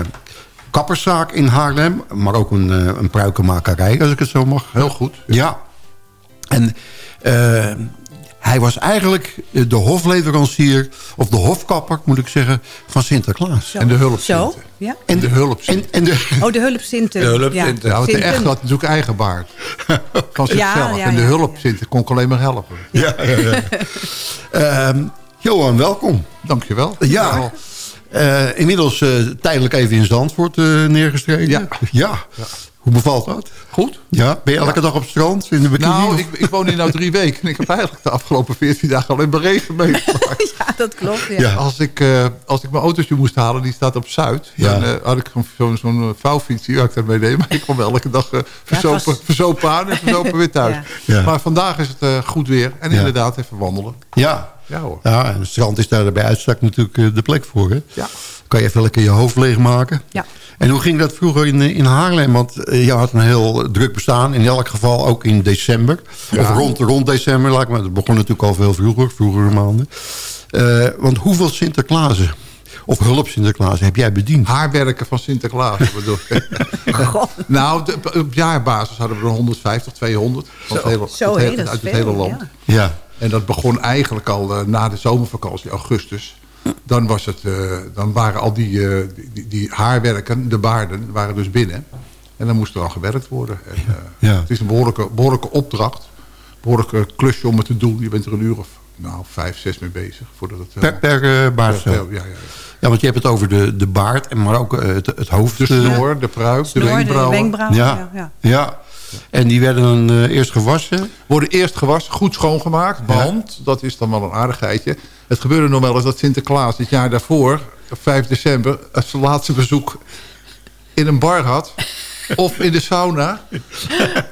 [SPEAKER 8] kapperszaak in Haarlem. Maar ook een, eh, een pruikenmakerij, als ik het zo mag.
[SPEAKER 13] Heel goed.
[SPEAKER 8] Ja. En eh, hij was eigenlijk de hofleverancier, of de hofkapper moet ik zeggen, van Sinterklaas.
[SPEAKER 9] Zo.
[SPEAKER 13] En de hulp
[SPEAKER 9] Zo, ja.
[SPEAKER 8] En
[SPEAKER 13] de hulp.
[SPEAKER 8] En, en de,
[SPEAKER 9] Oh, de hulpzinten.
[SPEAKER 7] De hulpzinten.
[SPEAKER 13] Ja, want de echt had natuurlijk eigen baard. Van zichzelf.
[SPEAKER 9] Ja, ja,
[SPEAKER 13] en de
[SPEAKER 9] ja,
[SPEAKER 13] hulp
[SPEAKER 9] ja.
[SPEAKER 13] zit, kon ik alleen maar helpen.
[SPEAKER 8] ja, ja, ja. Ehm, Johan, welkom.
[SPEAKER 13] Dankjewel.
[SPEAKER 8] Ja. Eh, inmiddels eh, tijdelijk even in Zandvoort eh, neergestreken.
[SPEAKER 13] Ja.
[SPEAKER 8] ja. Hoe bevalt dat?
[SPEAKER 13] Goed.
[SPEAKER 8] Ja, ben je elke dag op het strand in de bikini?
[SPEAKER 13] Nou, ik, ik woon hier nu drie weken. En ik heb eigenlijk de afgelopen 14 dagen alleen maar regen meegemaakt.
[SPEAKER 9] Ja, dat klopt. Ja.
[SPEAKER 8] Ja.
[SPEAKER 13] Als ik, eh, als ik mijn autootje moest halen, die staat op Zuid.
[SPEAKER 8] Ja.
[SPEAKER 13] Dan eh, had ik zo'n zo'n eh, vouwfiets die ik daar meenemen. Maar ik kwam elke dag eh, verzopen,
[SPEAKER 9] was-
[SPEAKER 13] verzopen aan en verzopen weer thuis.
[SPEAKER 8] Ja.
[SPEAKER 13] Maar vandaag is het eh, goed weer. En
[SPEAKER 8] Ja.
[SPEAKER 13] inderdaad even wandelen.
[SPEAKER 8] ja.
[SPEAKER 13] Ja hoor.
[SPEAKER 8] Ja, en het strand is daar bij uitstek natuurlijk de plek voor. Hè?
[SPEAKER 13] Ja.
[SPEAKER 8] Kan je even lekker je hoofd leegmaken.
[SPEAKER 9] Ja.
[SPEAKER 8] En hoe ging dat vroeger in, in Haarlem? Want je had een heel druk bestaan. In elk geval ook in december. Of rond, rond december. Laat ik maar. Het begon natuurlijk al veel vroeger. Vroegere maanden. Eh, want hoeveel Sinterklaasen of hulp Sinterklaasen heb jij bediend?
[SPEAKER 13] Haarwerken van Sinterklaas. bedoel ik. nou, de- op jaarbasis hadden we er 150, 200. Van het hele,
[SPEAKER 9] Zo,
[SPEAKER 13] het hele-
[SPEAKER 9] dat
[SPEAKER 13] uit het hele land.
[SPEAKER 9] ja.
[SPEAKER 8] Ja.
[SPEAKER 13] En dat begon eigenlijk al eh, na de zomervakantie, augustus. Dan, was het, eh, dan waren al die, eh, die, die haarwerken, de baarden, waren dus binnen. En dan moest er al gewerkt worden. En, eh,
[SPEAKER 8] Ja.
[SPEAKER 13] Het is een behoorlijke, behoorlijke opdracht. Behoorlijke klusje om het te doen. Je bent er een uur of nou, vijf, zes mee bezig. Voordat het, eh,
[SPEAKER 8] Per, per baard
[SPEAKER 13] ja, ja, ja.
[SPEAKER 8] Ja, want je hebt het over de, de baard, en maar ook het, het hoofd.
[SPEAKER 13] De snor, de pruik, de
[SPEAKER 9] Snor, de
[SPEAKER 13] wenkbrauwen.
[SPEAKER 9] wenkbrauwen.
[SPEAKER 8] Ja.
[SPEAKER 9] Ja, ja.
[SPEAKER 8] En die werden dan eh, eerst gewassen.
[SPEAKER 13] Worden eerst gewassen, goed schoongemaakt. Want, dat is dan wel een aardigheidje. Het gebeurde nog wel eens dat Sinterklaas het jaar daarvoor, op 5 december, zijn laatste bezoek in een bar had. Of in de sauna.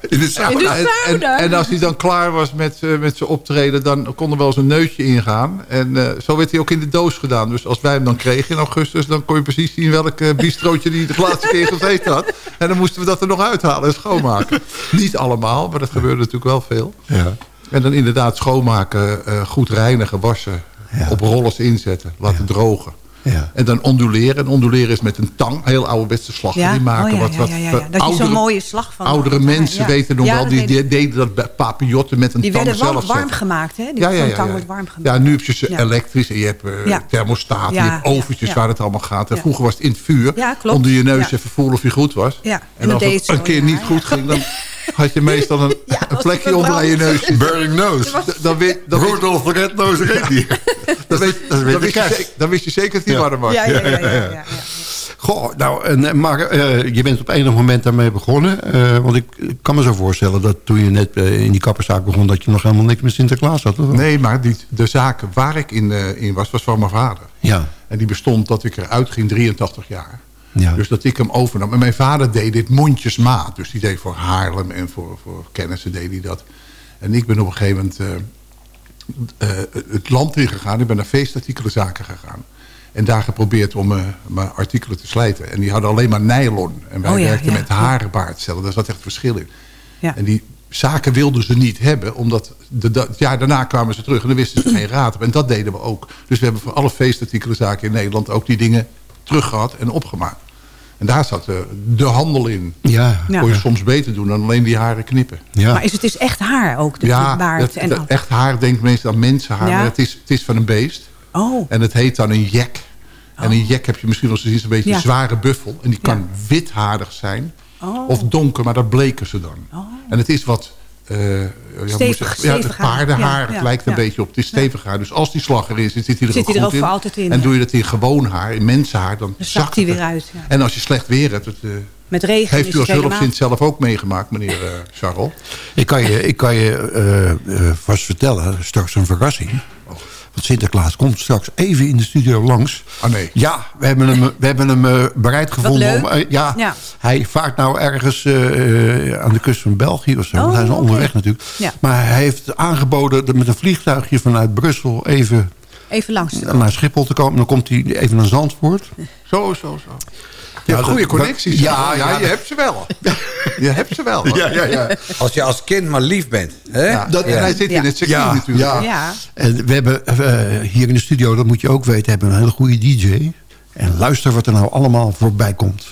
[SPEAKER 8] In de sauna.
[SPEAKER 9] In de
[SPEAKER 13] En, en,
[SPEAKER 9] sauna?
[SPEAKER 13] en als hij dan klaar was met, eh, met zijn optreden, dan kon er wel eens een neusje ingaan. En eh, zo werd hij ook in de doos gedaan. Dus als wij hem dan kregen in augustus, dan kon je precies zien welk eh, bistrootje hij de laatste keer gezeten had. En dan moesten we dat er nog uithalen en schoonmaken. Niet allemaal, maar dat gebeurde natuurlijk wel veel.
[SPEAKER 8] Ja.
[SPEAKER 13] En dan inderdaad schoonmaken, eh, goed reinigen, wassen.
[SPEAKER 8] Ja.
[SPEAKER 13] Op rollers inzetten, laten drogen.
[SPEAKER 11] Ja.
[SPEAKER 13] En dan onduleren. En onduleren is met een tang. Heel ouderwetse slag
[SPEAKER 9] Ja?
[SPEAKER 13] die maken.
[SPEAKER 9] Oh, ja,
[SPEAKER 13] wat,
[SPEAKER 9] ja,
[SPEAKER 13] wat
[SPEAKER 9] ja, ja, ja.
[SPEAKER 13] voor
[SPEAKER 9] Dat je zo'n
[SPEAKER 13] oudere-
[SPEAKER 9] mooie slag van
[SPEAKER 13] Oudere mensen
[SPEAKER 9] Ja.
[SPEAKER 13] weten nog
[SPEAKER 9] Ja,
[SPEAKER 13] wel. Die, die deden dat bij papillotten met een
[SPEAKER 9] Die
[SPEAKER 13] tang
[SPEAKER 9] werden
[SPEAKER 13] zelf
[SPEAKER 9] warm, warm
[SPEAKER 13] zetten.
[SPEAKER 9] gemaakt, hè? Die
[SPEAKER 13] Ja, ja,
[SPEAKER 9] zo'n
[SPEAKER 13] ja,
[SPEAKER 9] tang wordt warm gemaakt.
[SPEAKER 13] Ja, nu heb je ze
[SPEAKER 9] Ja.
[SPEAKER 13] elektrisch en je hebt eh
[SPEAKER 9] Ja.
[SPEAKER 13] thermostaten,
[SPEAKER 9] Ja,
[SPEAKER 13] je hebt oventjes
[SPEAKER 9] ja.
[SPEAKER 13] waar het allemaal gaat. En
[SPEAKER 9] Ja.
[SPEAKER 13] vroeger was het in het vuur,
[SPEAKER 9] Ja, klopt.
[SPEAKER 13] onder je neus
[SPEAKER 9] Ja.
[SPEAKER 13] even voelen of je goed was.
[SPEAKER 9] Ja,
[SPEAKER 13] En, als het
[SPEAKER 9] het
[SPEAKER 13] een keer niet goed ging, dan had je meestal een, een plekje onder aan je neus.
[SPEAKER 11] Burning nose.
[SPEAKER 13] Dan, weet, dan,
[SPEAKER 11] Rudolf de Red-Nose Reindeer.
[SPEAKER 13] Dan, weet, dan,
[SPEAKER 11] de
[SPEAKER 13] wist je, dan wist je zeker dat hij warm was.
[SPEAKER 9] Ja, ja, ja, ja, ja, ja.
[SPEAKER 11] Goh, nou, en, eh, maar eh, je bent op enig moment daarmee begonnen. eh, want ik kan me zo voorstellen dat toen je net in die kapperszaak begon... dat je nog helemaal niks met Sinterklaas had. Of?
[SPEAKER 13] Nee, maar die, de zaak waar ik in, eh, in was, was van mijn vader.
[SPEAKER 11] Ja.
[SPEAKER 13] En die bestond dat ik eruit ging 83 jaar.
[SPEAKER 11] Ja.
[SPEAKER 13] Dus dat ik hem overnam. En mijn vader deed dit mondjesmaat. Dus die deed voor Haarlem en voor, voor kennissen deed hij dat. En ik ben op een gegeven moment het land ingegaan. Ik ben naar feestartikelenzaken gegaan. En daar geprobeerd om eh, mijn artikelen te slijten. En die hadden alleen maar nylon. En wij
[SPEAKER 9] Oh ja,
[SPEAKER 13] werkten
[SPEAKER 9] ja,
[SPEAKER 13] met harenbaardcellen. Daar zat echt verschil in.
[SPEAKER 9] Ja.
[SPEAKER 13] En die zaken wilden ze niet hebben. Omdat de, de- het jaar daarna kwamen ze terug. En dan wisten ze geen raad op. En dat deden we ook. Dus we hebben voor alle feestartikelenzaken in Nederland... ook die dingen teruggehad en opgemaakt. En daar zat de, de handel in.
[SPEAKER 11] Ja.
[SPEAKER 9] Ja.
[SPEAKER 13] Kon je soms beter doen dan alleen die haren knippen.
[SPEAKER 11] ja.
[SPEAKER 9] Maar is het is echt haar ook, de
[SPEAKER 13] Ja,
[SPEAKER 9] baard
[SPEAKER 13] dat,
[SPEAKER 9] en
[SPEAKER 13] dat echt haar denkt meestal aan mensenhaar.
[SPEAKER 9] Ja.
[SPEAKER 13] Maar het is, het is van een beest.
[SPEAKER 9] Oh,
[SPEAKER 13] En het heet dan een jek. En een jek heb je misschien wel eens een beetje
[SPEAKER 9] Ja.
[SPEAKER 13] een zware buffel. En die kan
[SPEAKER 9] Ja.
[SPEAKER 13] witharig zijn.
[SPEAKER 9] Oh.
[SPEAKER 13] Of donker, maar dat bleken ze dan. En het is wat... eh, ja,
[SPEAKER 9] Stevig,
[SPEAKER 13] het paardenhaar.
[SPEAKER 9] Ja,
[SPEAKER 13] het
[SPEAKER 9] ja,
[SPEAKER 13] lijkt een
[SPEAKER 9] ja.
[SPEAKER 13] beetje op. Het is stevig haar. Dus als die slag erin zit, zit hij er
[SPEAKER 9] Zit
[SPEAKER 13] ook
[SPEAKER 9] hij er
[SPEAKER 13] goed
[SPEAKER 9] ook
[SPEAKER 13] in.
[SPEAKER 9] voor altijd in,
[SPEAKER 13] En
[SPEAKER 9] ja.
[SPEAKER 13] doe je dat in gewoon haar, in mensenhaar, dan,
[SPEAKER 9] Dan zakt hij weer
[SPEAKER 13] er.
[SPEAKER 9] uit, ja.
[SPEAKER 13] En als je slecht weer hebt... Het, eh,
[SPEAKER 9] met regen
[SPEAKER 13] heeft
[SPEAKER 9] is
[SPEAKER 13] u als
[SPEAKER 9] het helemaal...
[SPEAKER 13] hulpzin zelf ook meegemaakt, meneer eh Charles?
[SPEAKER 11] Ik kan je, ik kan je eh, eh, vast vertellen, straks een verrassing. Want Sinterklaas komt straks even in de studio langs.
[SPEAKER 13] Oh nee.
[SPEAKER 11] Ja, we hebben hem, we hebben hem eh, bereid gevonden.
[SPEAKER 9] leuk.
[SPEAKER 11] Om, eh, ja,
[SPEAKER 9] Ja.
[SPEAKER 11] Hij vaart nou ergens eh, aan de kust van België of zo. want
[SPEAKER 9] Oh,
[SPEAKER 11] hij is
[SPEAKER 9] oké.
[SPEAKER 11] onderweg natuurlijk.
[SPEAKER 9] Ja.
[SPEAKER 11] Maar hij heeft aangeboden dat met een vliegtuigje vanuit Brussel even
[SPEAKER 9] Even langs.
[SPEAKER 11] naar Schiphol te komen. Dan komt hij even naar Zandvoort.
[SPEAKER 13] Zo, zo, zo. Je hebt
[SPEAKER 11] dat-
[SPEAKER 13] goede connecties.
[SPEAKER 11] Ja,
[SPEAKER 13] Ja,
[SPEAKER 11] ja,
[SPEAKER 13] je hebt ze wel. Je hebt ze wel.
[SPEAKER 11] Ja, ja, ja.
[SPEAKER 7] Als je als kind maar lief bent. Hè?
[SPEAKER 13] Ja, dat, En hij zit
[SPEAKER 9] Ja.
[SPEAKER 13] in het circuit
[SPEAKER 11] Ja,
[SPEAKER 13] natuurlijk.
[SPEAKER 11] ja.
[SPEAKER 9] Ja.
[SPEAKER 11] En we hebben eh, hier in de studio, dat moet je ook weten, hebben we een hele goede DJ. En luister wat er nou allemaal voorbij komt.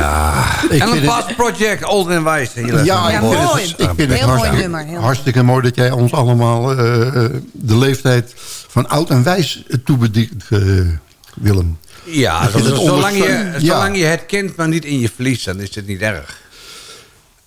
[SPEAKER 7] Ja.
[SPEAKER 8] Ik
[SPEAKER 7] en een
[SPEAKER 8] het-
[SPEAKER 7] Past Project, Old and Wise. Hier,
[SPEAKER 8] Ja,
[SPEAKER 7] mooi.
[SPEAKER 8] vind het, ik vind het
[SPEAKER 9] Heel mooi
[SPEAKER 8] hartstikke,
[SPEAKER 9] nummer, heel mooi.
[SPEAKER 8] hartstikke mooi dat jij ons allemaal eh, eh, de leeftijd van oud en wijs toebedient, eh Willem.
[SPEAKER 7] Ja,
[SPEAKER 8] het
[SPEAKER 7] zolang, je, zolang je het kent, maar niet in je verlies, dan is het niet erg.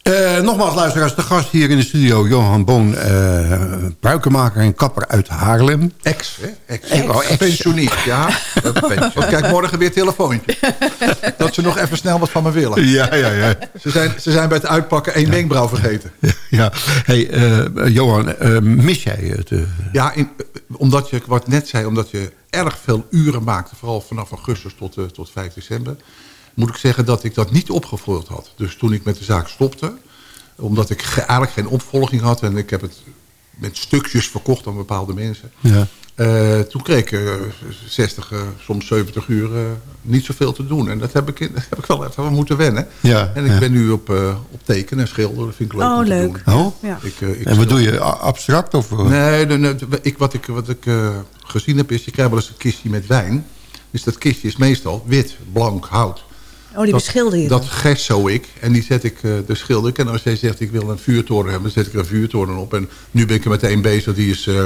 [SPEAKER 8] Eh, nogmaals, luisteraars, de gast hier in de studio, Johan Boon, eh pruikenmaker en kapper uit Haarlem.
[SPEAKER 13] Ex, hè? Ex.
[SPEAKER 8] Ex. Oh, ex.
[SPEAKER 13] Ja. Want kijk, morgen weer telefoontje. Dat ze nog even snel wat van me willen.
[SPEAKER 8] Ja, ja, ja.
[SPEAKER 13] Ze zijn, ze zijn bij het uitpakken één wenkbrauw vergeten.
[SPEAKER 8] ja. Hey, eh, Johan, eh, mis jij het? eh?
[SPEAKER 13] Ja, in, omdat je, wat net zei, omdat je erg veel uren maakte... vooral vanaf augustus tot, eh, tot 5 december... moet ik zeggen dat ik dat niet opgevolgd had. Dus toen ik met de zaak stopte... omdat ik ge- eigenlijk geen opvolging had... en ik heb het met stukjes verkocht aan bepaalde mensen...
[SPEAKER 8] ja.
[SPEAKER 13] Eh, toen kreeg ik eh, 60, eh, soms 70 uur eh, niet zoveel te doen. En dat heb ik, in- dat heb ik wel even moeten wennen.
[SPEAKER 8] Ja,
[SPEAKER 13] en ik
[SPEAKER 8] ja.
[SPEAKER 13] ben nu op, eh, op tekenen en schilderen. Dat vind ik leuk
[SPEAKER 9] Oh,
[SPEAKER 13] om te
[SPEAKER 9] leuk.
[SPEAKER 13] doen.
[SPEAKER 8] Oh?
[SPEAKER 9] Ja.
[SPEAKER 13] Ik, eh, ik
[SPEAKER 8] En wat doe je? Abstract? Of, eh?
[SPEAKER 13] Nee, nee, nee, ik, wat ik, wat ik eh, gezien heb is... je krijgt wel eens een kistje met wijn. Dus dat kistje is meestal wit, blank, hout.
[SPEAKER 9] Oh, die beschilder je
[SPEAKER 13] Dat gesso ik. En die zet ik, eh de schilder ik. En als jij zegt ik wil een vuurtoren hebben... dan zet ik er een vuurtoren op. En nu ben ik er meteen bezig. Die is eh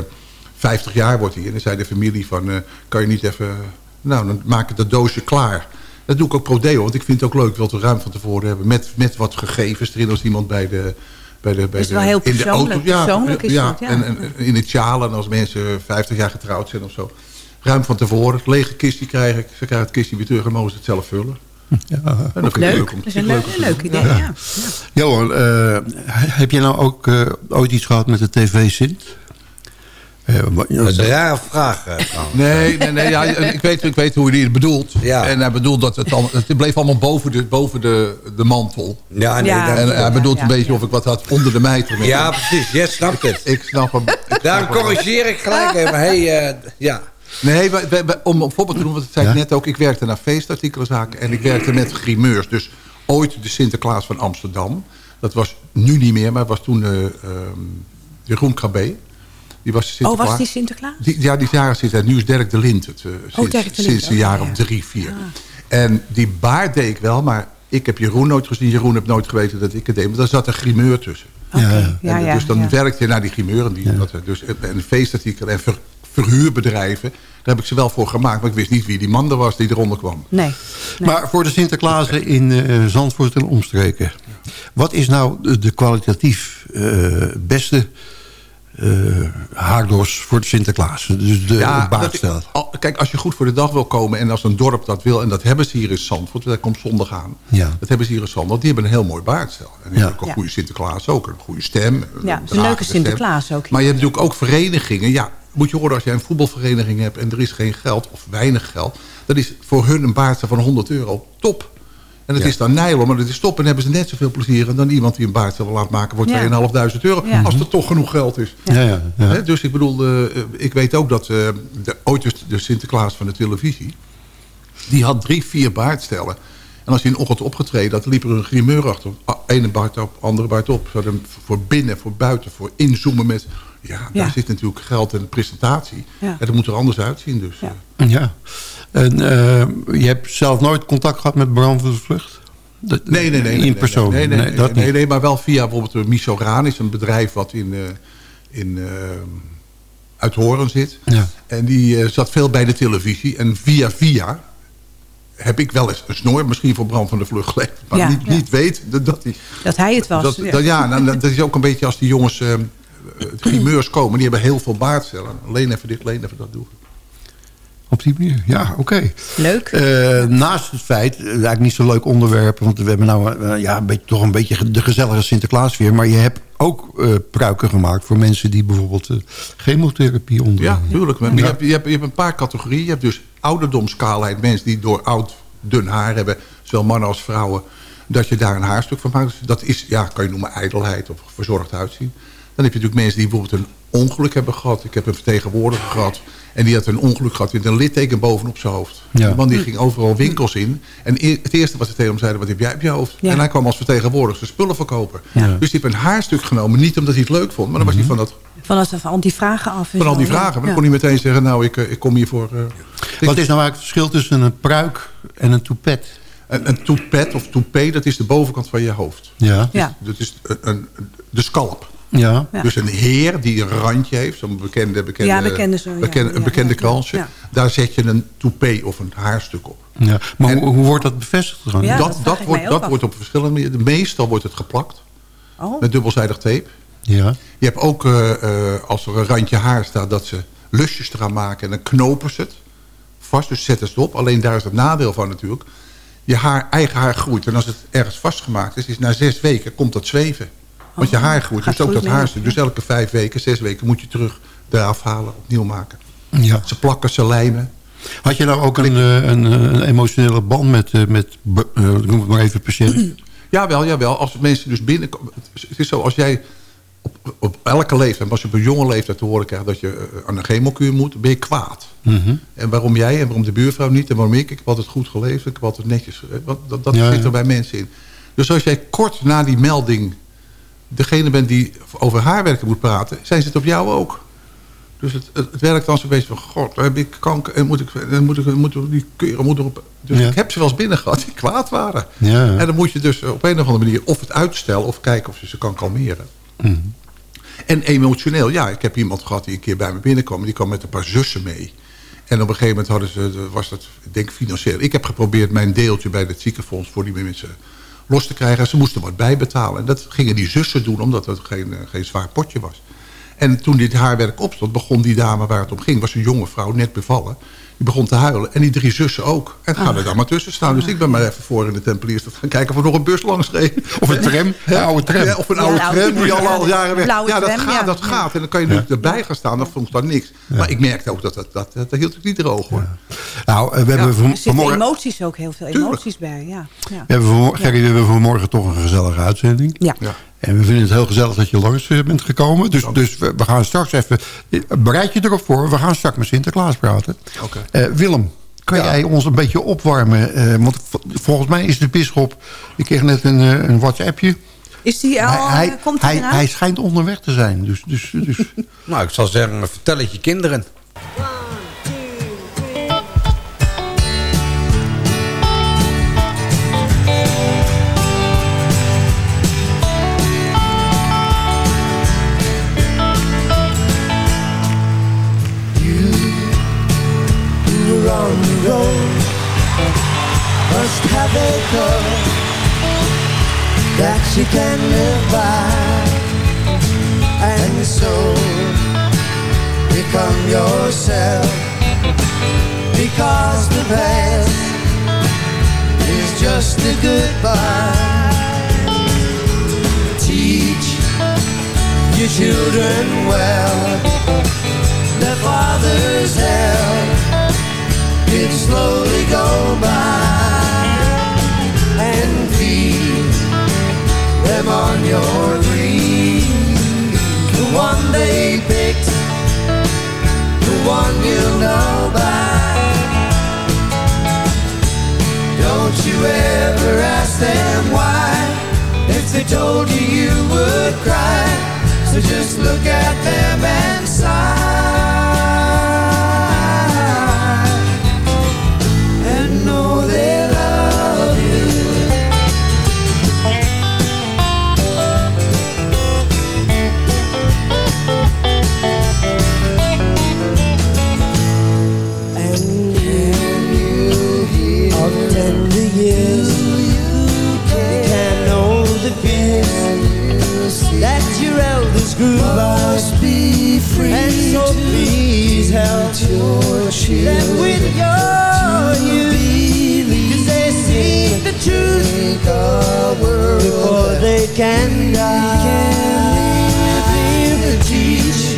[SPEAKER 13] 50 jaar wordt hij. En dan zei de familie van... eh, kan je niet even... Nou, dan maak ik dat doosje klaar. Dat doe ik ook pro deo. Want ik vind het ook leuk dat we ruim van tevoren hebben. Met, met wat gegevens erin. Als iemand bij de... Bij de, bij
[SPEAKER 9] is
[SPEAKER 13] de,
[SPEAKER 9] wel heel
[SPEAKER 13] in de
[SPEAKER 9] persoonlijk.
[SPEAKER 13] auto, ja,
[SPEAKER 9] Persoonlijk is
[SPEAKER 13] ja,
[SPEAKER 9] dat, ja.
[SPEAKER 13] En, en initialen. En als mensen 50 jaar getrouwd zijn of zo. Ruim van tevoren. Het lege kistje krijg ik. Ze krijgen het kistje weer terug en mogen ze het zelf vullen.
[SPEAKER 8] Ja.
[SPEAKER 13] Dat vind ik
[SPEAKER 9] Leuk. Dat is een leuk, idee,
[SPEAKER 13] Ja.
[SPEAKER 9] ja.
[SPEAKER 8] Johan, eh, heb je nou ook eh, ooit iets gehad met de tv Sint? Eh,
[SPEAKER 7] Dat is een rare vraag. trouwens.
[SPEAKER 13] Nee, nee, nee ja, ik, weet, ik weet hoe hij het bedoelt.
[SPEAKER 7] Ja.
[SPEAKER 13] En hij bedoelt dat het, al, het bleef allemaal boven de, boven de, de mantel.
[SPEAKER 7] Ja, nee,
[SPEAKER 9] Ja.
[SPEAKER 13] En hij bedoelt
[SPEAKER 9] ja,
[SPEAKER 13] een beetje
[SPEAKER 9] ja.
[SPEAKER 13] of ik wat had onder de mijter.
[SPEAKER 7] ja, precies. Jij snapt het.
[SPEAKER 13] Ik snap hem. Ik
[SPEAKER 7] Daarom corrigeer ik gelijk even. Hey, ja.
[SPEAKER 13] Nee, wij- wij- wij- om een voorbeeld te doen, want dat zei ik net ook. Ik werkte naar feestartikelenzaken en ik werkte met grimeurs. Dus ooit de Sinterklaas van Amsterdam. Dat was nu niet meer, maar was toen eh, ehm, Jeroen Krabbe. Die was
[SPEAKER 9] Oh,
[SPEAKER 13] Sinterklaas.
[SPEAKER 9] was die Sinterklaas?
[SPEAKER 13] Die, ja, die jaren zit. Nu is Dirk de Lint het. eh, sinds,
[SPEAKER 9] Dirk de Lint,
[SPEAKER 13] sinds een
[SPEAKER 9] oh,
[SPEAKER 13] jaar
[SPEAKER 9] ja.
[SPEAKER 13] of drie, vier. En die baard deed ik wel, maar ik heb Jeroen nooit gezien. Jeroen heeft nooit geweten dat ik het deed. Maar daar zat een grimeur tussen.
[SPEAKER 8] Ja.
[SPEAKER 9] ja,
[SPEAKER 13] en,
[SPEAKER 9] ja.
[SPEAKER 13] dus dan
[SPEAKER 9] ja.
[SPEAKER 13] werkte je naar die grimeur. En, die, dat, dus, en feestartikelen en ver- verhuurbedrijven. Daar heb ik ze wel voor gemaakt. Maar ik wist niet wie die man er was die eronder kwam.
[SPEAKER 9] Nee. nee.
[SPEAKER 8] Maar voor de Sinterklaasen in eh, Zandvoort en omstreken. Wat is nou de, de kwalitatief eh, beste eh haardos voor de Sinterklaas? Dus de
[SPEAKER 13] dat al- kijk, als je goed voor de dag wil komen... en als een dorp dat wil... en dat hebben ze hier in Zandvoort... daar komt zondag aan.
[SPEAKER 8] Ja.
[SPEAKER 13] Dat hebben ze hier in Zandvoort. Die hebben een heel mooi baardstijl. En die
[SPEAKER 8] Ja.
[SPEAKER 13] hebben ook een
[SPEAKER 9] Ja.
[SPEAKER 13] goede Sinterklaas ook. Een goede stem.
[SPEAKER 9] Ja, een leuke
[SPEAKER 13] stem.
[SPEAKER 9] Sinterklaas ook.
[SPEAKER 13] Maar je hebt natuurlijk ook verenigingen. Ja, moet je horen als jij een voetbalvereniging hebt... en er is geen geld of weinig geld... dan is voor hun een baardstijl van 100 euro top. En het
[SPEAKER 8] Ja.
[SPEAKER 13] is dan nylon, maar dat is top. En hebben ze net zoveel plezier aan dan iemand die een baardcel laat maken voor
[SPEAKER 9] Ja.
[SPEAKER 13] 2.500 euro.
[SPEAKER 9] Ja.
[SPEAKER 13] Als er toch genoeg geld is.
[SPEAKER 8] Ja, ja, ja.
[SPEAKER 13] Hè, dus ik bedoel, eh, ik weet ook dat eh, de, ooit de Sinterklaas van de televisie... die had drie, vier baardstellen. En als hij een ochtend opgetreden had, liep er een grimeur achter. Ene baard op, andere baard op. Zo dan voor binnen, voor buiten, voor inzoomen met... Ja, daar
[SPEAKER 9] Ja.
[SPEAKER 13] zit natuurlijk geld en presentatie.
[SPEAKER 9] Ja.
[SPEAKER 13] En dat moet er anders uitzien dus.
[SPEAKER 9] Ja.
[SPEAKER 8] Ja. En eh, je hebt zelf nooit contact gehad met Bram van de Vlucht? Dat-
[SPEAKER 13] Nee, nee, nee.
[SPEAKER 8] In
[SPEAKER 13] nee,
[SPEAKER 8] persoon?
[SPEAKER 13] Nee, nee, nee, nee,
[SPEAKER 8] dat
[SPEAKER 13] nee,
[SPEAKER 8] niet.
[SPEAKER 13] nee, maar wel via bijvoorbeeld uh, Misoraan is een bedrijf wat in, eh in uh, uit Horen zit.
[SPEAKER 8] Ja.
[SPEAKER 13] En die uh, zat veel bij de televisie. En via via heb ik wel eens een snor misschien voor Bram van de Vlucht geleverd. Maar
[SPEAKER 9] Ja,
[SPEAKER 13] niet,
[SPEAKER 9] ja.
[SPEAKER 13] niet weet dat, dat hij...
[SPEAKER 9] Dat hij het was.
[SPEAKER 13] Dat,
[SPEAKER 9] ja.
[SPEAKER 13] dat, ja, nou, dat is ook een beetje als die jongens... Uh, grimeurs komen, die hebben heel veel baardcellen. Alleen even dit, alleen even dat doen.
[SPEAKER 8] Op die manier, ja, oké.
[SPEAKER 9] Leuk.
[SPEAKER 8] Uh, naast het feit, uh, eigenlijk niet zo leuk onderwerp... want we hebben nou uh, ja, een beetje, toch een beetje de gezellige Sinterklaas weer... maar je hebt ook pruiken gemaakt voor mensen die bijvoorbeeld chemotherapie onder.
[SPEAKER 13] Ja, tuurlijk. Ja. Je, hebt, je, hebt, je hebt een paar categorieën. Je hebt dus ouderdomskaalheid. Mensen die door oud, dun haar hebben, zowel mannen als vrouwen... dat je daar een haarstuk van maakt. Dus dat is, ja, kan je noemen ijdelheid of verzorgd uitzien. Dan heb je natuurlijk mensen die bijvoorbeeld een ongeluk hebben gehad. Ik heb een vertegenwoordiger gehad. En die had een ongeluk gehad met een litteken bovenop zijn hoofd.
[SPEAKER 8] Ja.
[SPEAKER 13] Die man die ging overal winkels in. En het eerste wat ze tegen hem zeiden, wat heb jij op je hoofd?
[SPEAKER 9] Ja.
[SPEAKER 13] En hij kwam als vertegenwoordiger zijn spullen verkopen.
[SPEAKER 8] Ja.
[SPEAKER 13] Dus die heeft een haarstuk genomen. Niet omdat hij het leuk vond, maar dan was hij van, dat,
[SPEAKER 9] Van, als, van al die vragen af.
[SPEAKER 13] van al die vragen. Maar dan kon hij meteen zeggen, nou, ik, eh, ik kom hier voor... eh,
[SPEAKER 8] Wat is nou eigenlijk het verschil tussen een pruik en een toepet?
[SPEAKER 13] Een, een toepet of toupee, dat is de bovenkant van je hoofd.
[SPEAKER 8] Ja,
[SPEAKER 9] Ja.
[SPEAKER 13] Dat is een, een- de scalp.
[SPEAKER 8] Ja.
[SPEAKER 9] Ja.
[SPEAKER 13] Dus een heer die een randje heeft, zo'n bekende, bekende,
[SPEAKER 9] Ja, bekende zo, ja.
[SPEAKER 13] bekende, een bekende
[SPEAKER 9] ja,
[SPEAKER 13] kransje.
[SPEAKER 9] ja.
[SPEAKER 13] Daar zet je een toupee of een haarstuk op.
[SPEAKER 8] ja. Maar
[SPEAKER 13] En-
[SPEAKER 8] hoe, hoe wordt dat bevestigd
[SPEAKER 9] dat
[SPEAKER 13] dat dat, wordt, dat
[SPEAKER 9] af.
[SPEAKER 13] wordt op verschillende manieren. Meestal wordt het geplakt
[SPEAKER 9] Oh,
[SPEAKER 13] met dubbelzijdig tape.
[SPEAKER 8] Ja.
[SPEAKER 13] Je hebt ook, eh, eh, als er een randje haar staat, dat ze lusjes eraan maken en dan knopen ze het vast. Dus zetten ze het op. Alleen daar is het nadeel van natuurlijk. Je haar, eigen haar groeit. En als het ergens vastgemaakt is, is na zes weken komt dat zweven. Want je
[SPEAKER 9] Oh,
[SPEAKER 13] haar groeit, dus ook dat haarstuk. Dus elke vijf weken, zes weken moet je terug eraf halen, opnieuw maken.
[SPEAKER 8] ja.
[SPEAKER 13] Ze plakken, ze lijmen.
[SPEAKER 8] Had je nou ook een, eh, een, eh, een emotionele band met, eh, met noem het maar even patiënt?
[SPEAKER 13] Jawel, jawel. Als mensen dus binnenkomen... Het is zo, als jij op, op elke leeftijd... als je op een jonge leeftijd te horen krijgt... dat je aan een chemokuur moet, ben je kwaad.
[SPEAKER 8] Mhm.
[SPEAKER 13] En waarom jij en waarom de buurvrouw niet... en waarom ik, ik heb altijd goed geleefd... ik heb altijd netjes... Want dat dat
[SPEAKER 8] Ja,
[SPEAKER 13] zit
[SPEAKER 8] ja.
[SPEAKER 13] er bij mensen in. Dus als jij kort na die melding... degene bent die over haar werken moet praten... zijn ze het op jou ook. Dus het, het, het werkt dan zo'n beetje van... god, heb ik kanker en moet ik, en moet ik, moet ik die keuren... Moet erop, dus
[SPEAKER 8] Ja.
[SPEAKER 13] ik heb ze wel eens binnen gehad die kwaad waren.
[SPEAKER 8] Ja, ja.
[SPEAKER 13] En dan moet je dus op een of andere manier... of het uitstellen of kijken of je ze kan kalmeren.
[SPEAKER 8] Mhm.
[SPEAKER 13] En emotioneel, ja, ik heb iemand gehad die een keer bij me binnenkwam. Die kwam met een paar zussen mee. En op een gegeven moment hadden ze, was dat, ik denk financieel. Ik heb geprobeerd mijn deeltje bij het ziekenfonds voor die mensen los te krijgen. En ze moesten wat bijbetalen. En dat gingen die zussen doen, omdat het geen, eh, geen zwaar potje was. En toen dit haarwerk opstond, begon die dame waar het om ging... was een jonge vrouw, net bevallen. Die begon te huilen. En die drie zussen ook. En gaan er dan maar tussen staan. Dus ik ben maar even voor in de Tempelierstad gaan kijken... of er nog een bus langs reed.
[SPEAKER 8] Of een tram, een oude tram.
[SPEAKER 13] Ja, of een oude tram die al, al jaren weg.
[SPEAKER 9] Blauwe
[SPEAKER 13] Ja, dat
[SPEAKER 9] tram,
[SPEAKER 13] gaat,
[SPEAKER 9] ja.
[SPEAKER 13] dat gaat. En dan kan je natuurlijk erbij gaan staan. Dat vond ik dan niks. Maar ik merkte ook dat dat, dat, dat, dat hield ik niet droog hoor.
[SPEAKER 8] Nou, eh, we hebben
[SPEAKER 13] Ja.
[SPEAKER 8] van-
[SPEAKER 9] er zitten
[SPEAKER 8] vanmorgen...
[SPEAKER 9] emoties ook, heel veel
[SPEAKER 13] Tuurlijk.
[SPEAKER 9] emoties bij. Ja. Ja.
[SPEAKER 8] We hebben vanmorgen, Gerry, we hebben vanmorgen toch een gezellige uitzending.
[SPEAKER 9] Ja.
[SPEAKER 8] En we vinden het heel gezellig dat je langs eh, bent gekomen. Dus, dus we, we gaan straks even... eh, Bereid je erop voor. We gaan straks met Sinterklaas praten.
[SPEAKER 13] Oké.
[SPEAKER 8] Eh, Willem, kan
[SPEAKER 13] Ja.
[SPEAKER 8] jij ons een beetje opwarmen? Eh, want volgens mij is de bisschop... Ik kreeg net een, een WhatsAppje.
[SPEAKER 9] Is die al,
[SPEAKER 8] hij,
[SPEAKER 9] komt
[SPEAKER 8] hij,
[SPEAKER 9] hij
[SPEAKER 8] hij, schijnt onderweg te zijn. Dus, dus, dus,
[SPEAKER 7] Nou, ik zal zeggen, vertel het je kinderen.
[SPEAKER 10] You can live by. And so become yourself. Because the past is just a goodbye. Teach your children well. Their father's hell did slowly go by. And on your dream. The one they picked, the one you know by. Don't you ever ask them why. If they told you you would cry, so just look at them and sigh. Grew by. be free and so please help your them with your youth. Cause they see the truth before they can die. Teach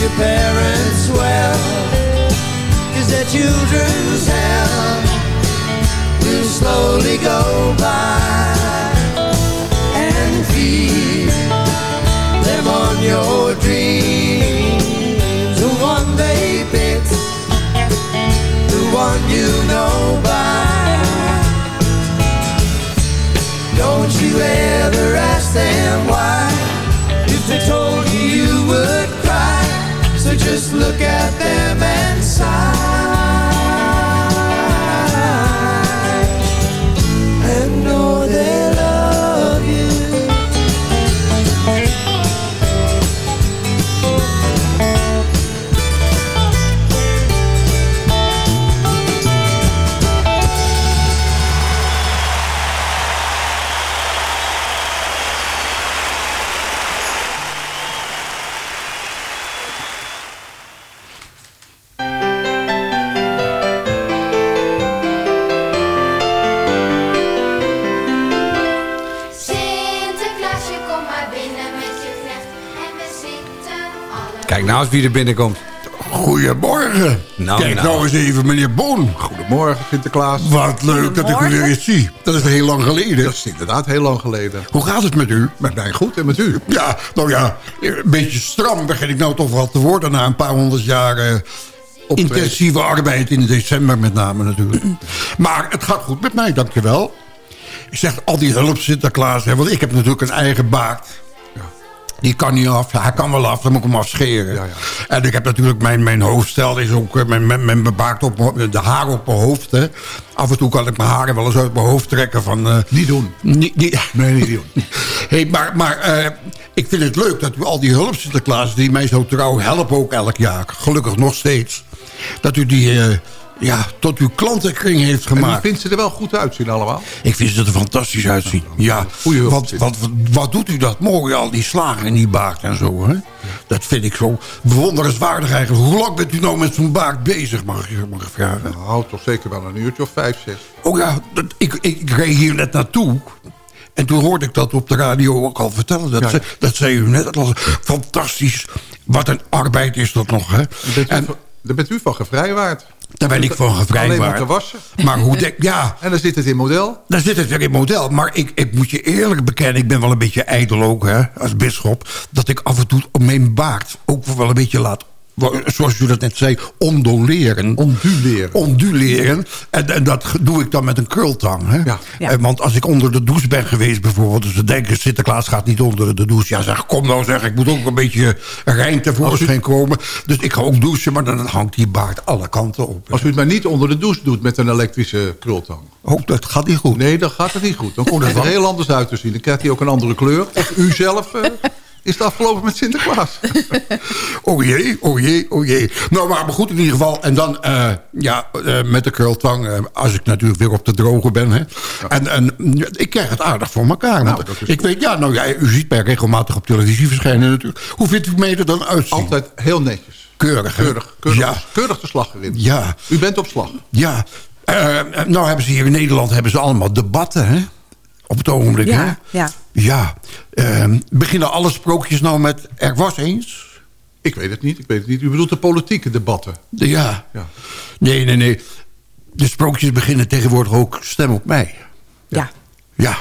[SPEAKER 10] your parents well. Cause their children's hell will slowly go by ever ask them why. If they told you you would cry, so just look at them and sigh.
[SPEAKER 7] Eens wie er binnenkomt.
[SPEAKER 8] Goedemorgen.
[SPEAKER 7] Nou,
[SPEAKER 8] Kijk
[SPEAKER 7] nou.
[SPEAKER 8] nou eens even, meneer Boon.
[SPEAKER 13] Goedemorgen, Sinterklaas.
[SPEAKER 8] Wat leuk dat ik u weer eens zie. Dat is heel lang geleden.
[SPEAKER 13] Dat is inderdaad heel lang geleden.
[SPEAKER 8] Hoe gaat het met u?
[SPEAKER 13] Met mij goed en met u?
[SPEAKER 8] Ja, nou ja, een beetje stram begin ik nou toch wel te worden... na een paar honderd jaar eh, intensieve arbeid in december met name natuurlijk. maar het gaat goed met mij, dankjewel. Ik zeg al die hulp Sinterklaas, hè, want ik heb natuurlijk een eigen baard. Die kan niet af. Hij kan wel af, dan moet ik hem afscheren. En ik heb natuurlijk mijn, mijn hoofdstel is ook eh, mijn, mijn, mijn op de haren op mijn hoofd. Hè. Af en toe kan ik mijn haren wel eens uit mijn hoofd trekken. Van, eh,
[SPEAKER 13] Niet doen.
[SPEAKER 8] niet, niet,
[SPEAKER 13] Nee, niet doen.
[SPEAKER 8] hey, maar maar eh, ik vind het leuk dat u al die hulp Sinterklaas... die mij zo trouw helpen ook elk jaar. Gelukkig nog steeds. Dat u die ja, tot uw klantenkring heeft
[SPEAKER 13] En
[SPEAKER 8] gemaakt.
[SPEAKER 13] die vindt ze er wel goed uitzien allemaal.
[SPEAKER 8] Ik vind ze er fantastisch uitzien. Ja,
[SPEAKER 13] Goeie
[SPEAKER 8] want wat, wat doet u dat mooi, al die slagen in die baard en zo. Hè? Dat vind ik zo bewonderenswaardig eigenlijk. Hoe lang bent u nou met zo'n baard bezig, mag ik, mag ik vragen?
[SPEAKER 13] Nou, toch zeker wel een uurtje of vijf, zes.
[SPEAKER 8] Oh ja, dat, ik, ik reed hier net naartoe. En toen hoorde ik dat op de radio ook al vertellen. Dat,
[SPEAKER 13] Ja.
[SPEAKER 8] ze, dat zei u net al. Fantastisch. Wat een arbeid is dat nog, hè?
[SPEAKER 13] Daar bent, u,
[SPEAKER 8] En
[SPEAKER 13] daar bent u van gevrijwaard.
[SPEAKER 8] Daar ben ik van gevrijwaard. Maar hoe denk ja,
[SPEAKER 13] En dan zit het in model.
[SPEAKER 8] daar zit het weer in model. Maar ik, ik moet je eerlijk bekennen, ik ben wel een beetje ijdel ook, hè, als bisschop. Dat ik af en toe op mijn baard ook wel een beetje laat zoals u dat net zei, onduleren.
[SPEAKER 13] Onduleren.
[SPEAKER 8] Onduleren. En, en dat doe ik dan met een krultang. Hè?
[SPEAKER 13] Ja.
[SPEAKER 9] Ja.
[SPEAKER 8] Want als ik onder de douche ben geweest bijvoorbeeld... dus ze denken Sinterklaas gaat niet onder de douche. Ja, zeg, kom nou zeg, ik moet ook een beetje rein tevoorschijn komen. Dus ik ga ook douchen, maar dan hangt die baard alle kanten op.
[SPEAKER 13] Als u het maar niet onder de douche doet met een elektrische krultang.
[SPEAKER 8] Ook dat gaat niet goed.
[SPEAKER 13] Nee, dan gaat het niet goed. Dan komt het er
[SPEAKER 8] wel.
[SPEAKER 13] heel anders uit te zien. Dan krijgt hij ook een andere kleur. Of u zelf eh, is het afgelopen met Sinterklaas.
[SPEAKER 8] Oh jee, oh jee, oh jee. Nou, maar goed in ieder geval. En dan, eh, ja, eh, met de krultang, eh, als ik natuurlijk weer op de droge ben. Hè. En, en ja, ik krijg het aardig voor elkaar.
[SPEAKER 13] Is
[SPEAKER 8] ik weet, ja, nou ja, u ziet mij regelmatig op televisie verschijnen natuurlijk. Hoe vindt u mij er dan uitzien?
[SPEAKER 13] Altijd heel netjes.
[SPEAKER 8] Keurig, hè?
[SPEAKER 13] Keurig. Keurig,
[SPEAKER 8] Ja,
[SPEAKER 13] keurig de slag erin.
[SPEAKER 8] ja,
[SPEAKER 13] U bent op slag.
[SPEAKER 8] ja. Eh, nou hebben ze hier in Nederland hebben ze allemaal debatten, hè? Op het ogenblik, hè?
[SPEAKER 9] Ja, ja.
[SPEAKER 8] Ehm, beginnen alle sprookjes nou met er was eens?
[SPEAKER 13] Ik weet het niet. Ik weet het niet. U bedoelt de politieke debatten.
[SPEAKER 8] De- ja.
[SPEAKER 13] Ja.
[SPEAKER 8] Nee, nee, nee. De sprookjes beginnen tegenwoordig ook stem op mij.
[SPEAKER 9] Ja.
[SPEAKER 8] Ja.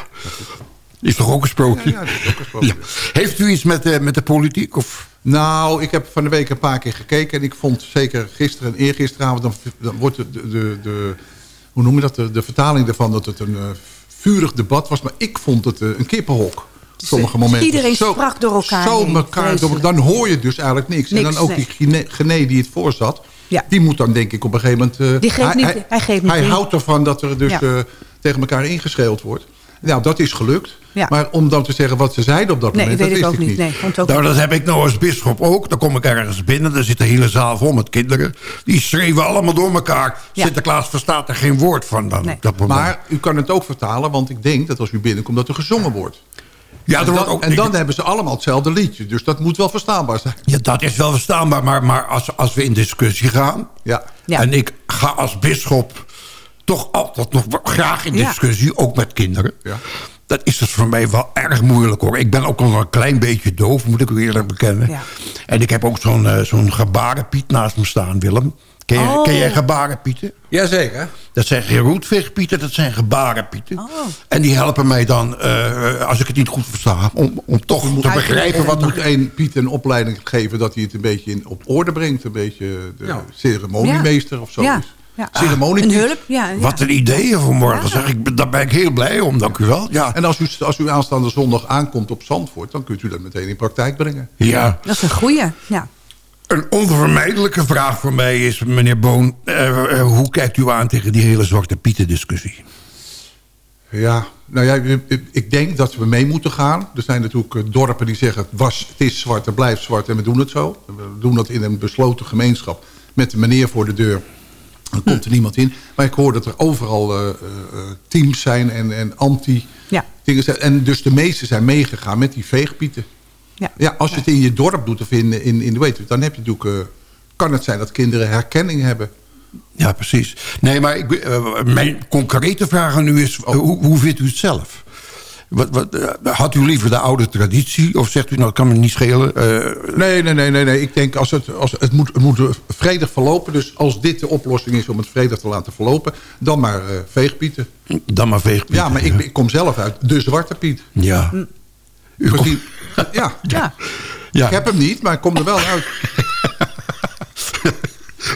[SPEAKER 8] Is toch ook een sprookje?
[SPEAKER 13] Ja, ja, is ook een sprookje.
[SPEAKER 8] Ja. Heeft u iets met, eh, met de politiek? Of?
[SPEAKER 13] Nou, ik heb van de week een paar keer gekeken. En ik vond zeker gisteren en eergisteravond... dan, dan wordt de, de, de, hoe noem je dat, de, de vertaling daarvan... dat het een eh, vurig debat was. Maar ik vond het eh, een kippenhok. Op sommige momenten.
[SPEAKER 9] Iedereen
[SPEAKER 13] Zo-
[SPEAKER 9] sprak door elkaar
[SPEAKER 13] Zo
[SPEAKER 9] heen.
[SPEAKER 13] elkaar door, dan hoor je dus eigenlijk niks. en
[SPEAKER 9] Niks,
[SPEAKER 13] dan ook
[SPEAKER 9] nee.
[SPEAKER 13] die Gene, Gené die het voorzat...
[SPEAKER 9] Ja.
[SPEAKER 13] die moet dan denk ik op een gegeven moment... eh,
[SPEAKER 9] Die geeft niet- hij geeft niet
[SPEAKER 13] Hij houdt ervan dat er dus
[SPEAKER 9] Ja.
[SPEAKER 13] eh, tegen elkaar ingeschreeuwd wordt. Nou, dat is gelukt.
[SPEAKER 9] Ja.
[SPEAKER 13] Maar om dan te zeggen wat ze zeiden op dat
[SPEAKER 9] Nee,
[SPEAKER 13] moment...
[SPEAKER 9] weet
[SPEAKER 13] dat
[SPEAKER 9] ik
[SPEAKER 13] wist
[SPEAKER 9] ook niet. Nee, vond ook
[SPEAKER 8] Nou, dat heb ik nou als bisschop ook. Dan kom ik ergens binnen, dan zit de hele zaal vol met kinderen. Die schreeuwen allemaal door elkaar.
[SPEAKER 9] Ja.
[SPEAKER 8] Sinterklaas verstaat er geen woord van dan.
[SPEAKER 9] Nee.
[SPEAKER 8] op dat moment.
[SPEAKER 13] Maar u kan het ook vertalen, want ik denk dat als u binnenkomt dat er gezongen wordt.
[SPEAKER 8] ja,
[SPEAKER 13] en
[SPEAKER 8] er wordt
[SPEAKER 13] dan,
[SPEAKER 8] ook,
[SPEAKER 13] en dan hebben ze allemaal hetzelfde liedje. Dus dat moet wel verstaanbaar zijn.
[SPEAKER 8] ja, dat is wel verstaanbaar. Maar, maar als, als we in discussie gaan...
[SPEAKER 13] Ja.
[SPEAKER 9] Ja.
[SPEAKER 8] en ik ga als bisschop toch altijd nog wel graag in
[SPEAKER 9] Ja.
[SPEAKER 8] discussie. Ook met kinderen.
[SPEAKER 13] Ja.
[SPEAKER 8] Dat is dus voor mij wel erg moeilijk hoor. Ik ben ook nog een klein beetje doof, moet ik u eerlijk bekennen.
[SPEAKER 9] Ja.
[SPEAKER 8] En ik heb ook zo'n eh, zo'n gebarenpiet naast me staan, Willem. Ken, je,
[SPEAKER 9] Oh.
[SPEAKER 8] ken jij gebarenpieten?
[SPEAKER 7] Jazeker.
[SPEAKER 8] Dat zijn geen roetveegpieten, dat zijn gebarenpieten.
[SPEAKER 9] Oh.
[SPEAKER 8] En die helpen mij dan, eh, als ik het niet goed versta... om, om toch te begrijpen wat
[SPEAKER 13] moet één Piet een opleiding geven dat hij het een beetje in, op orde brengt. Een beetje de
[SPEAKER 7] Ja.
[SPEAKER 13] ceremoniemeester of zo
[SPEAKER 9] Ja.
[SPEAKER 13] is.
[SPEAKER 9] Ja.
[SPEAKER 13] Ceremonie
[SPEAKER 9] Een hulp, ja. ja.
[SPEAKER 8] Wat een ideeën voor morgen,
[SPEAKER 9] Ja.
[SPEAKER 8] zeg ik. Daar ben ik heel blij om, dank u wel. Ja,
[SPEAKER 13] En als u, als u aanstaande zondag aankomt op Zandvoort... dan kunt u dat meteen in praktijk brengen.
[SPEAKER 8] ja.
[SPEAKER 9] Dat is een goeie, ja.
[SPEAKER 8] Een onvermijdelijke vraag voor mij is, meneer Boon... eh, eh, hoe kijkt u aan tegen die hele Zwarte Pieten discussie?
[SPEAKER 13] Ja, nou ja, ik- ik denk dat we mee moeten gaan. Er zijn natuurlijk eh, dorpen die zeggen... het, was, het is zwart, het blijft zwart en we doen het zo. We doen dat in een besloten gemeenschap met de meneer voor de deur. Dan komt er niemand in. Maar ik hoor dat er overal eh, eh, eh, teams zijn en, en anti...
[SPEAKER 9] Ja.
[SPEAKER 13] Dingen zijn. En dus de meesten zijn meegegaan met die veegpieten.
[SPEAKER 9] Ja.
[SPEAKER 13] Ja, als je het in je dorp doet of in, in, in de weet, dan heb je natuurlijk, eh, kan het zijn dat kinderen herkenning hebben.
[SPEAKER 8] Ja, precies. Nee, maar ik, mijn concrete vraag aan u is... eh, hoe, hoe vindt u het zelf? Wat, wat, eh, had u liever de oude traditie? Of zegt u, nou, het kan me niet schelen? eh,
[SPEAKER 13] Nee, nee, nee, nee, nee. Ik denk als het, als het, moet, het moet vredig verlopen. Dus als dit de oplossing is om het vredig te laten verlopen, dan maar eh, veegpieten.
[SPEAKER 8] dan maar veegpieten.
[SPEAKER 13] Ja, maar ik, ik kom zelf uit de Zwarte Piet.
[SPEAKER 8] Ja. U
[SPEAKER 13] Dus
[SPEAKER 8] komt-
[SPEAKER 13] die- ja,
[SPEAKER 9] Ja.
[SPEAKER 8] ja.
[SPEAKER 13] ik heb hem niet, maar ik kom er wel uit.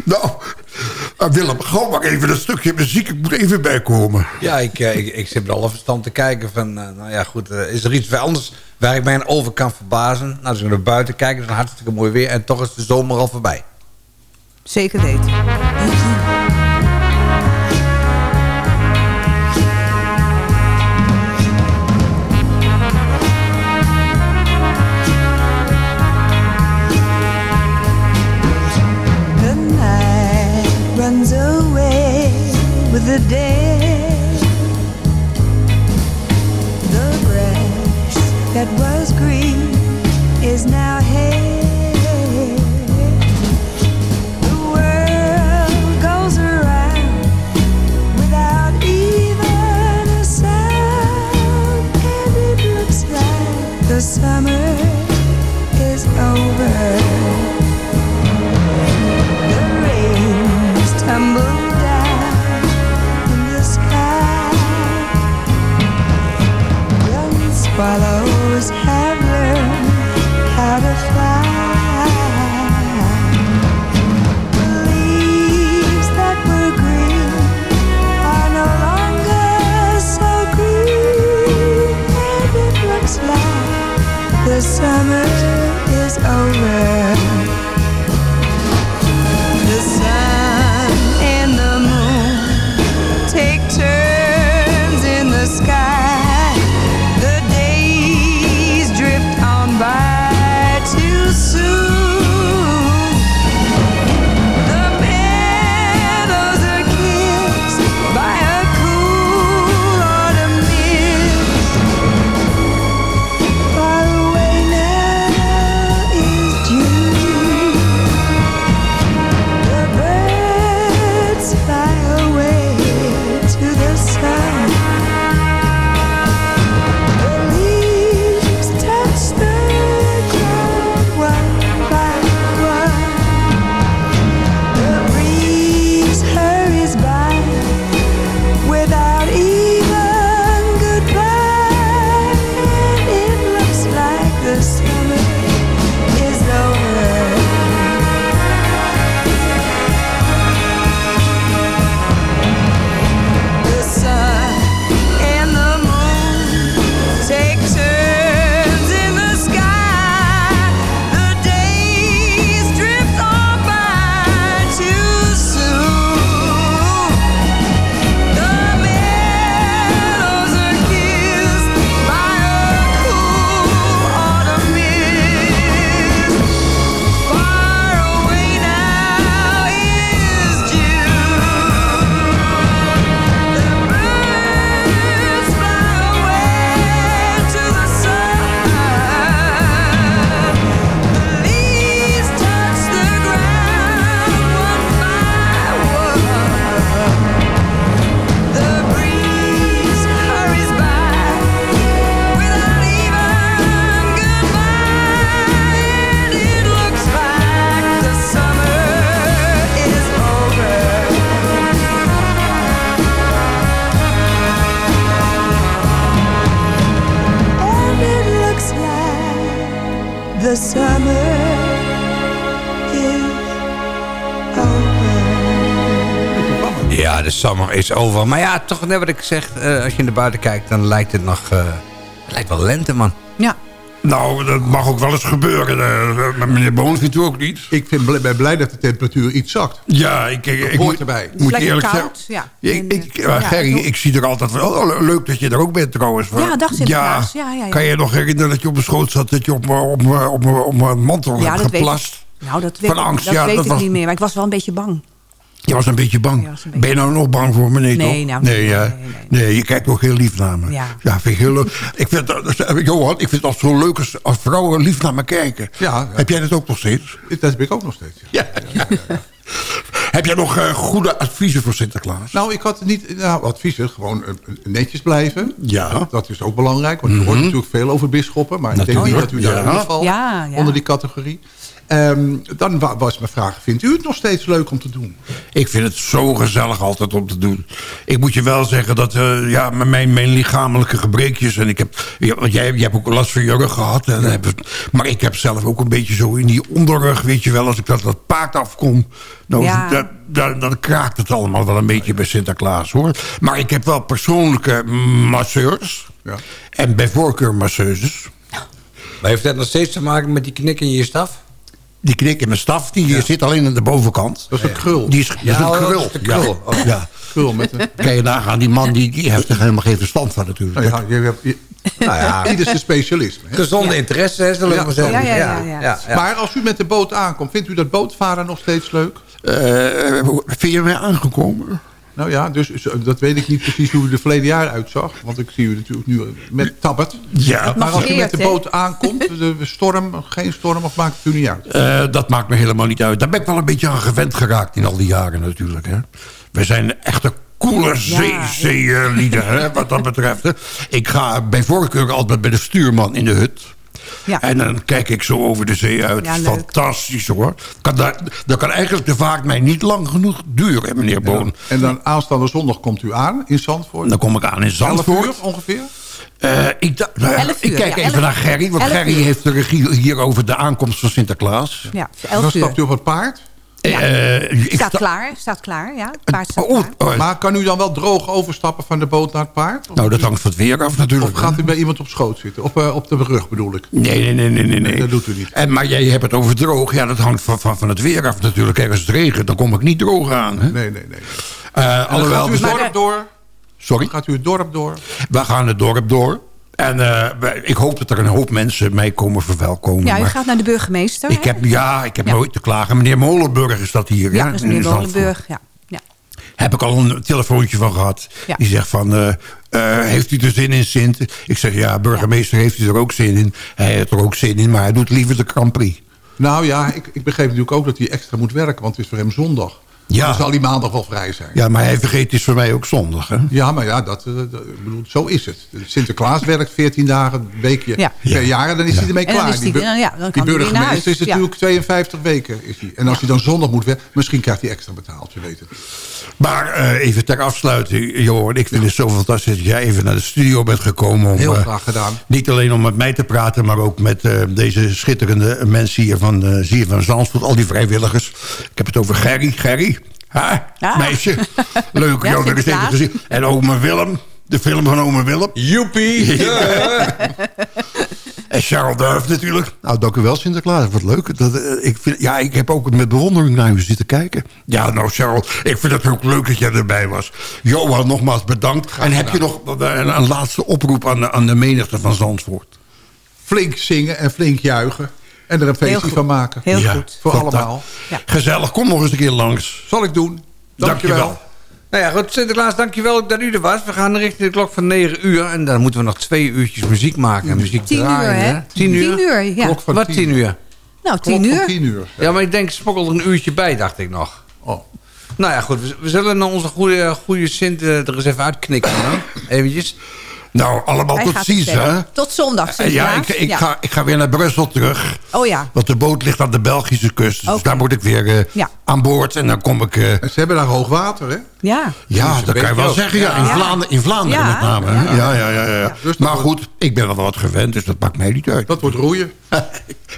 [SPEAKER 8] Nou, eh, Willem, gewoon maar even een stukje muziek. Ik moet even bijkomen.
[SPEAKER 7] Ja, ik, eh, ik, ik zit met alle verstand te kijken van... eh, nou ja, goed, is er iets anders waar ik mij over kan verbazen? Nou, als ik naar buiten kijk, is het hartstikke mooi weer... en toch is de zomer al voorbij.
[SPEAKER 9] Zeker weten.
[SPEAKER 10] Summer is over.
[SPEAKER 7] Maar ja, toch net wat ik zeg. eh, als je naar buiten kijkt, dan lijkt het nog... eh, het lijkt wel lente, man.
[SPEAKER 9] Ja.
[SPEAKER 8] Nou, dat mag ook wel eens gebeuren. eh, Maar meneer Boon vindt u ook niet?
[SPEAKER 13] Ik vind, bl- ben blij dat de temperatuur iets zakt.
[SPEAKER 8] Ja, ik, ik, ik
[SPEAKER 13] hoort
[SPEAKER 8] moet,
[SPEAKER 13] erbij.
[SPEAKER 8] moet
[SPEAKER 9] Lekker
[SPEAKER 8] eerlijk
[SPEAKER 9] koud,
[SPEAKER 8] zeggen...
[SPEAKER 9] ja.
[SPEAKER 8] Ik, ik,
[SPEAKER 9] ja,
[SPEAKER 8] Gerry, ik zie er altijd van... Oh, leuk dat je er ook bent trouwens.
[SPEAKER 9] Ja, dag Sinterklaas. Ja, ja, ja.
[SPEAKER 8] Kan je nog herinneren dat je op mijn schoot zat... dat je op mijn mantel
[SPEAKER 9] Ja,
[SPEAKER 8] hebt
[SPEAKER 9] dat weet ik.
[SPEAKER 8] geplast?
[SPEAKER 9] Nou, dat weet,
[SPEAKER 8] Van
[SPEAKER 9] ik-
[SPEAKER 8] angst,
[SPEAKER 9] dat
[SPEAKER 8] ja,
[SPEAKER 9] weet
[SPEAKER 8] dat
[SPEAKER 9] ik
[SPEAKER 8] was-
[SPEAKER 9] niet meer. Maar ik was wel een beetje bang.
[SPEAKER 8] Je was een beetje bang.
[SPEAKER 9] Een beetje
[SPEAKER 8] Ben je nou nog bang voor me? Nee,
[SPEAKER 9] Nee,
[SPEAKER 8] toch?
[SPEAKER 9] nou,
[SPEAKER 8] nee,
[SPEAKER 9] nee,
[SPEAKER 8] nee, je kijkt ook heel lief naar me.
[SPEAKER 9] Ja.
[SPEAKER 8] vind ik heel leuk. Ik vind, dat- Johan, ik vind het zo leuk als, als vrouwen lief naar me kijken.
[SPEAKER 13] Ja.
[SPEAKER 8] Heb jij dat ook nog steeds?
[SPEAKER 13] Dat heb ik ook nog steeds. ja.
[SPEAKER 8] Ja. Heb jij nog eh, goede adviezen voor Sinterklaas?
[SPEAKER 13] Nou, ik had niet... Nou, adviezen. Gewoon eh, netjes blijven.
[SPEAKER 8] Ja.
[SPEAKER 13] Dat, dat is ook belangrijk. Want je hoort natuurlijk veel over bisschoppen. Maar ik denk niet dat u
[SPEAKER 8] Natuurlijk,
[SPEAKER 13] daarin
[SPEAKER 8] ja.
[SPEAKER 13] valt.
[SPEAKER 9] Ja, ja.
[SPEAKER 13] Onder die categorie. Ehm, dan wa- was mijn vraag. Vindt u het nog steeds leuk om te doen?
[SPEAKER 8] Ik vind het zo gezellig altijd om te doen. Ik moet je wel zeggen dat eh, ja, met mijn, mijn lichamelijke gebreekjes... en ik heb, ja, want jij, jij hebt ook last van je rug gehad. En heb maar ik heb zelf ook een beetje zo in die onderrug... weet je wel, als ik dat, dat paard afkom... Nou,
[SPEAKER 9] Ja.
[SPEAKER 8] dat, dan, dan kraakt het allemaal wel een beetje bij Sinterklaas, hoor. Maar ik heb wel persoonlijke masseurs...
[SPEAKER 13] Ja.
[SPEAKER 8] en bij voorkeur masseuses...
[SPEAKER 7] Maar heeft dat nog steeds te maken met die knik in je staf?
[SPEAKER 8] Die knik in mijn staf, die zit alleen aan de bovenkant.
[SPEAKER 13] Dat is een krul.
[SPEAKER 8] Die is, dat is
[SPEAKER 7] Ja,
[SPEAKER 8] een
[SPEAKER 7] dat
[SPEAKER 8] krul.
[SPEAKER 7] is de krul.
[SPEAKER 8] Ja. ja.
[SPEAKER 13] Krul met een...
[SPEAKER 8] Kan je nagaan, die man die, die heeft er helemaal geen verstand van natuurlijk.
[SPEAKER 13] Nou ja, je hebt, je,
[SPEAKER 7] Nou ja,
[SPEAKER 13] ieder zijn hè.
[SPEAKER 7] gezonde interesse, hè, zullen we
[SPEAKER 13] Ja.
[SPEAKER 7] maar zeggen.
[SPEAKER 9] Ja, ja, ja, ja.
[SPEAKER 13] Maar als u met de boot aankomt, vindt u dat bootvaren nog steeds leuk?
[SPEAKER 8] Eh, vind je mij aangekomen?
[SPEAKER 13] Nou ja, dus dat weet ik niet precies hoe u er verleden jaar uitzag. Want ik zie u natuurlijk nu met tabbert.
[SPEAKER 8] Ja.
[SPEAKER 13] Maar als u met de boot aankomt, de storm, geen storm, of maakt het u niet uit?
[SPEAKER 8] Eh, dat maakt me helemaal niet uit. Daar ben ik wel een beetje aan gewend geraakt in al die jaren natuurlijk. Hè. We zijn echte coole
[SPEAKER 9] Ja,
[SPEAKER 8] zeelieden, hè, wat dat betreft. Hè. Ik ga bij voorkeur altijd bij de stuurman in de hut.
[SPEAKER 9] Ja.
[SPEAKER 8] En dan kijk ik zo over de zee uit.
[SPEAKER 9] Ja.
[SPEAKER 8] Fantastisch hoor. Kan daar, dat kan eigenlijk de vaart mij niet lang genoeg duren, meneer Boon.
[SPEAKER 13] En dan aanstaande zondag komt u aan in Zandvoort.
[SPEAKER 8] Dan kom ik aan in
[SPEAKER 13] 11
[SPEAKER 8] Zandvoort.
[SPEAKER 13] uur ongeveer?
[SPEAKER 8] Eh, ik, nou, ik kijk
[SPEAKER 9] ja,
[SPEAKER 8] even naar Gerry. Want Gerry heeft de regie hier over de aankomst van Sinterklaas.
[SPEAKER 9] Ja,
[SPEAKER 13] Dan stapt u op het paard.
[SPEAKER 8] Eh, ik
[SPEAKER 9] Staat
[SPEAKER 8] sta-
[SPEAKER 9] klaar, staat klaar, ja. Het paard staat
[SPEAKER 8] Oh,
[SPEAKER 9] klaar.
[SPEAKER 8] oh,
[SPEAKER 13] Maar kan u dan wel droog overstappen van de boot naar het paard? Of,
[SPEAKER 8] nou, dat hangt van het weer af natuurlijk.
[SPEAKER 13] of gaat u bij iemand op schoot zitten? Op, eh, op de rug bedoel ik.
[SPEAKER 8] Nee, nee, nee, nee, nee. nee.
[SPEAKER 13] dat doet u niet.
[SPEAKER 8] En, maar jij hebt het over droog. Ja, dat hangt van, van, van het weer af natuurlijk. Kijk, als het regent, dan kom ik niet droog aan. Hè?
[SPEAKER 13] Nee, nee, nee.
[SPEAKER 8] Eh, alhoewel,
[SPEAKER 13] gaat u het dorp door?
[SPEAKER 8] sorry?
[SPEAKER 13] Gaat u het dorp door?
[SPEAKER 8] We gaan het dorp door. En eh, ik hoop dat er een hoop mensen mij komen verwelkomen.
[SPEAKER 9] Ja, u
[SPEAKER 8] maar
[SPEAKER 9] gaat naar de burgemeester.
[SPEAKER 8] ik heb, ja, ik heb
[SPEAKER 9] Ja.
[SPEAKER 8] nooit te klagen. Meneer Molenburg is dat hier.
[SPEAKER 9] Ja,
[SPEAKER 8] Ja,
[SPEAKER 9] dat is
[SPEAKER 8] in
[SPEAKER 9] meneer. Molenburg. Ja. Ja.
[SPEAKER 8] Heb ik al een telefoontje van gehad.
[SPEAKER 9] Ja.
[SPEAKER 8] Die zegt van, eh, eh, heeft u er zin in Sint? Ik zeg, ja, burgemeester heeft u er ook zin in. Hij heeft er ook zin in, maar hij doet liever de Grand Prix.
[SPEAKER 13] Nou ja, ik, ik begreep natuurlijk ook dat hij extra moet werken, want het is voor hem zondag.
[SPEAKER 8] Ja.
[SPEAKER 13] Dan zal hij maandag wel vrij zijn.
[SPEAKER 8] Ja, maar hij vergeet, het is voor mij ook zondag, hè?
[SPEAKER 13] Ja, maar ja, dat, eh, dat- bedoel, zo is het. Sinterklaas werkt 14 dagen, een weekje
[SPEAKER 9] Ja.
[SPEAKER 13] per jaar... en dan is hij ermee
[SPEAKER 9] En dan
[SPEAKER 13] klaar.
[SPEAKER 9] is hij-
[SPEAKER 13] bu-
[SPEAKER 9] dan- ja, dan
[SPEAKER 13] die
[SPEAKER 9] kan hij weer naar
[SPEAKER 13] burgemeester is
[SPEAKER 9] Ja.
[SPEAKER 13] natuurlijk 52 weken. Is hij. En als hij dan zondag moet werken, misschien krijgt hij extra betaald, je weet het.
[SPEAKER 8] Maar eh, even ter afsluiting, Johan. Ik vind het zo fantastisch dat jij even naar de studio bent gekomen. Om,
[SPEAKER 13] Heel
[SPEAKER 8] eh,
[SPEAKER 13] graag gedaan.
[SPEAKER 8] Niet alleen om met mij te praten, maar ook met eh, deze schitterende mensen hier van, eh zie je van Zandvoort. Al die vrijwilligers. Ik heb het over Gerry. Gerry,
[SPEAKER 9] Ah.
[SPEAKER 8] meisje. Leuk,
[SPEAKER 9] Ja,
[SPEAKER 8] nog eens even gezien. En ome Willem. De film van ome Willem.
[SPEAKER 7] Joepie!
[SPEAKER 8] En Charles Duif natuurlijk. Nou, dank u wel Sinterklaas. Wat leuk. Dat, eh, ik vind, ja, ik heb ook met bewondering naar u zitten kijken. Ja, nou Charles, ik vind het ook leuk dat jij erbij was. Johan, nogmaals bedankt. en heb je nog een, een laatste oproep aan de, aan de menigte van Zandvoort?
[SPEAKER 13] Flink zingen en flink juichen. En er een feestje van maken.
[SPEAKER 9] Heel
[SPEAKER 8] Ja,
[SPEAKER 9] goed.
[SPEAKER 13] Voor
[SPEAKER 8] fantastisch.
[SPEAKER 13] allemaal.
[SPEAKER 9] Ja.
[SPEAKER 8] Gezellig, kom nog eens een keer langs.
[SPEAKER 13] Zal ik doen.
[SPEAKER 8] Dank je wel.
[SPEAKER 7] Nou ja, goed, Sinterklaas, dankjewel dat u er was. We gaan richting de klok van 9 uur. En dan moeten we nog twee uurtjes muziek maken. En muziek
[SPEAKER 9] Tien uur,
[SPEAKER 7] draaien,
[SPEAKER 9] hè?
[SPEAKER 7] 10 uur?
[SPEAKER 9] Tien uur, ja.
[SPEAKER 13] Klok van
[SPEAKER 7] Wat
[SPEAKER 13] 10
[SPEAKER 7] 10 uur?
[SPEAKER 9] Nou,
[SPEAKER 13] Klok
[SPEAKER 9] tien
[SPEAKER 13] van
[SPEAKER 9] uur.
[SPEAKER 13] 10 uur.
[SPEAKER 7] Ja, maar ik denk, smokkelt er een uurtje bij, dacht ik nog.
[SPEAKER 13] Oh.
[SPEAKER 7] Nou ja, goed. We, we zullen onze goede, goede Sint eh, er eens even uitknikken. Hè? Eventjes.
[SPEAKER 11] Nou, allemaal
[SPEAKER 9] Hij
[SPEAKER 11] tot ziens, hè?
[SPEAKER 9] Tot zondag,
[SPEAKER 11] Eh,
[SPEAKER 9] Sinterklaas.
[SPEAKER 11] Ja, ik, ik,
[SPEAKER 9] Ja.
[SPEAKER 11] Ga, ik ga weer naar Brussel terug.
[SPEAKER 9] Oh ja.
[SPEAKER 11] Want de boot ligt aan de Belgische kust. Dus daar moet ik weer eh,
[SPEAKER 9] Ja.
[SPEAKER 11] aan boord. En dan kom ik... eh,
[SPEAKER 13] Ze hebben daar hoog water, hè?
[SPEAKER 9] Ja.
[SPEAKER 11] ja,
[SPEAKER 7] een
[SPEAKER 11] dat kan je wel zeggen. Ja, in,
[SPEAKER 9] Ja.
[SPEAKER 11] Vlaanderen, in Vlaanderen
[SPEAKER 9] Ja.
[SPEAKER 11] met name. hè? Ja, ja, ja. ja,
[SPEAKER 13] Dus
[SPEAKER 11] maar goed, ik ben wel wat gewend. Dus dat maakt mij niet uit.
[SPEAKER 13] Dat wordt roeien.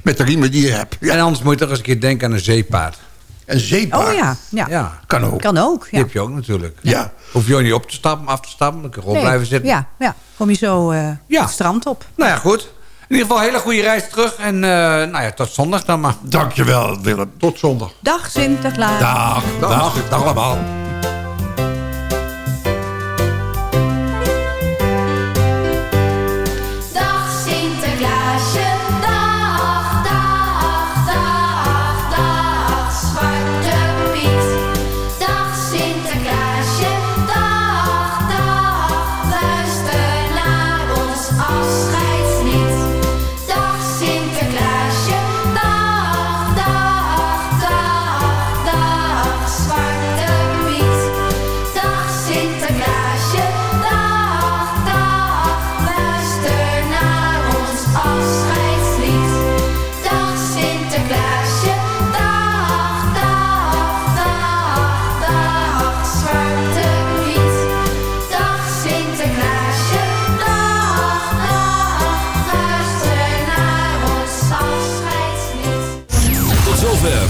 [SPEAKER 11] Met de riemen die je hebt. Ja.
[SPEAKER 7] En anders moet je toch eens een keer denken aan een zeepaard.
[SPEAKER 11] Een zeepaard.
[SPEAKER 9] Oh ja. ja.
[SPEAKER 7] Ja,
[SPEAKER 11] Kan ook.
[SPEAKER 9] Kan ook.
[SPEAKER 7] die
[SPEAKER 9] Ja.
[SPEAKER 7] heb je ook natuurlijk.
[SPEAKER 11] Ja.
[SPEAKER 7] Hoef je ook niet op te stappen, af te stappen. Dan kun je gewoon
[SPEAKER 9] Nee.
[SPEAKER 7] blijven zitten.
[SPEAKER 9] Ja, ja. Kom je zo eh,
[SPEAKER 7] Ja.
[SPEAKER 9] het strand op.
[SPEAKER 7] Nou ja, goed. In ieder geval een hele goede reis terug. En eh, nou ja, tot zondag dan maar.
[SPEAKER 11] Dankjewel, Willem.
[SPEAKER 13] Tot zondag.
[SPEAKER 9] Dag Sinterklaas.
[SPEAKER 11] Dag, dag, dag allemaal.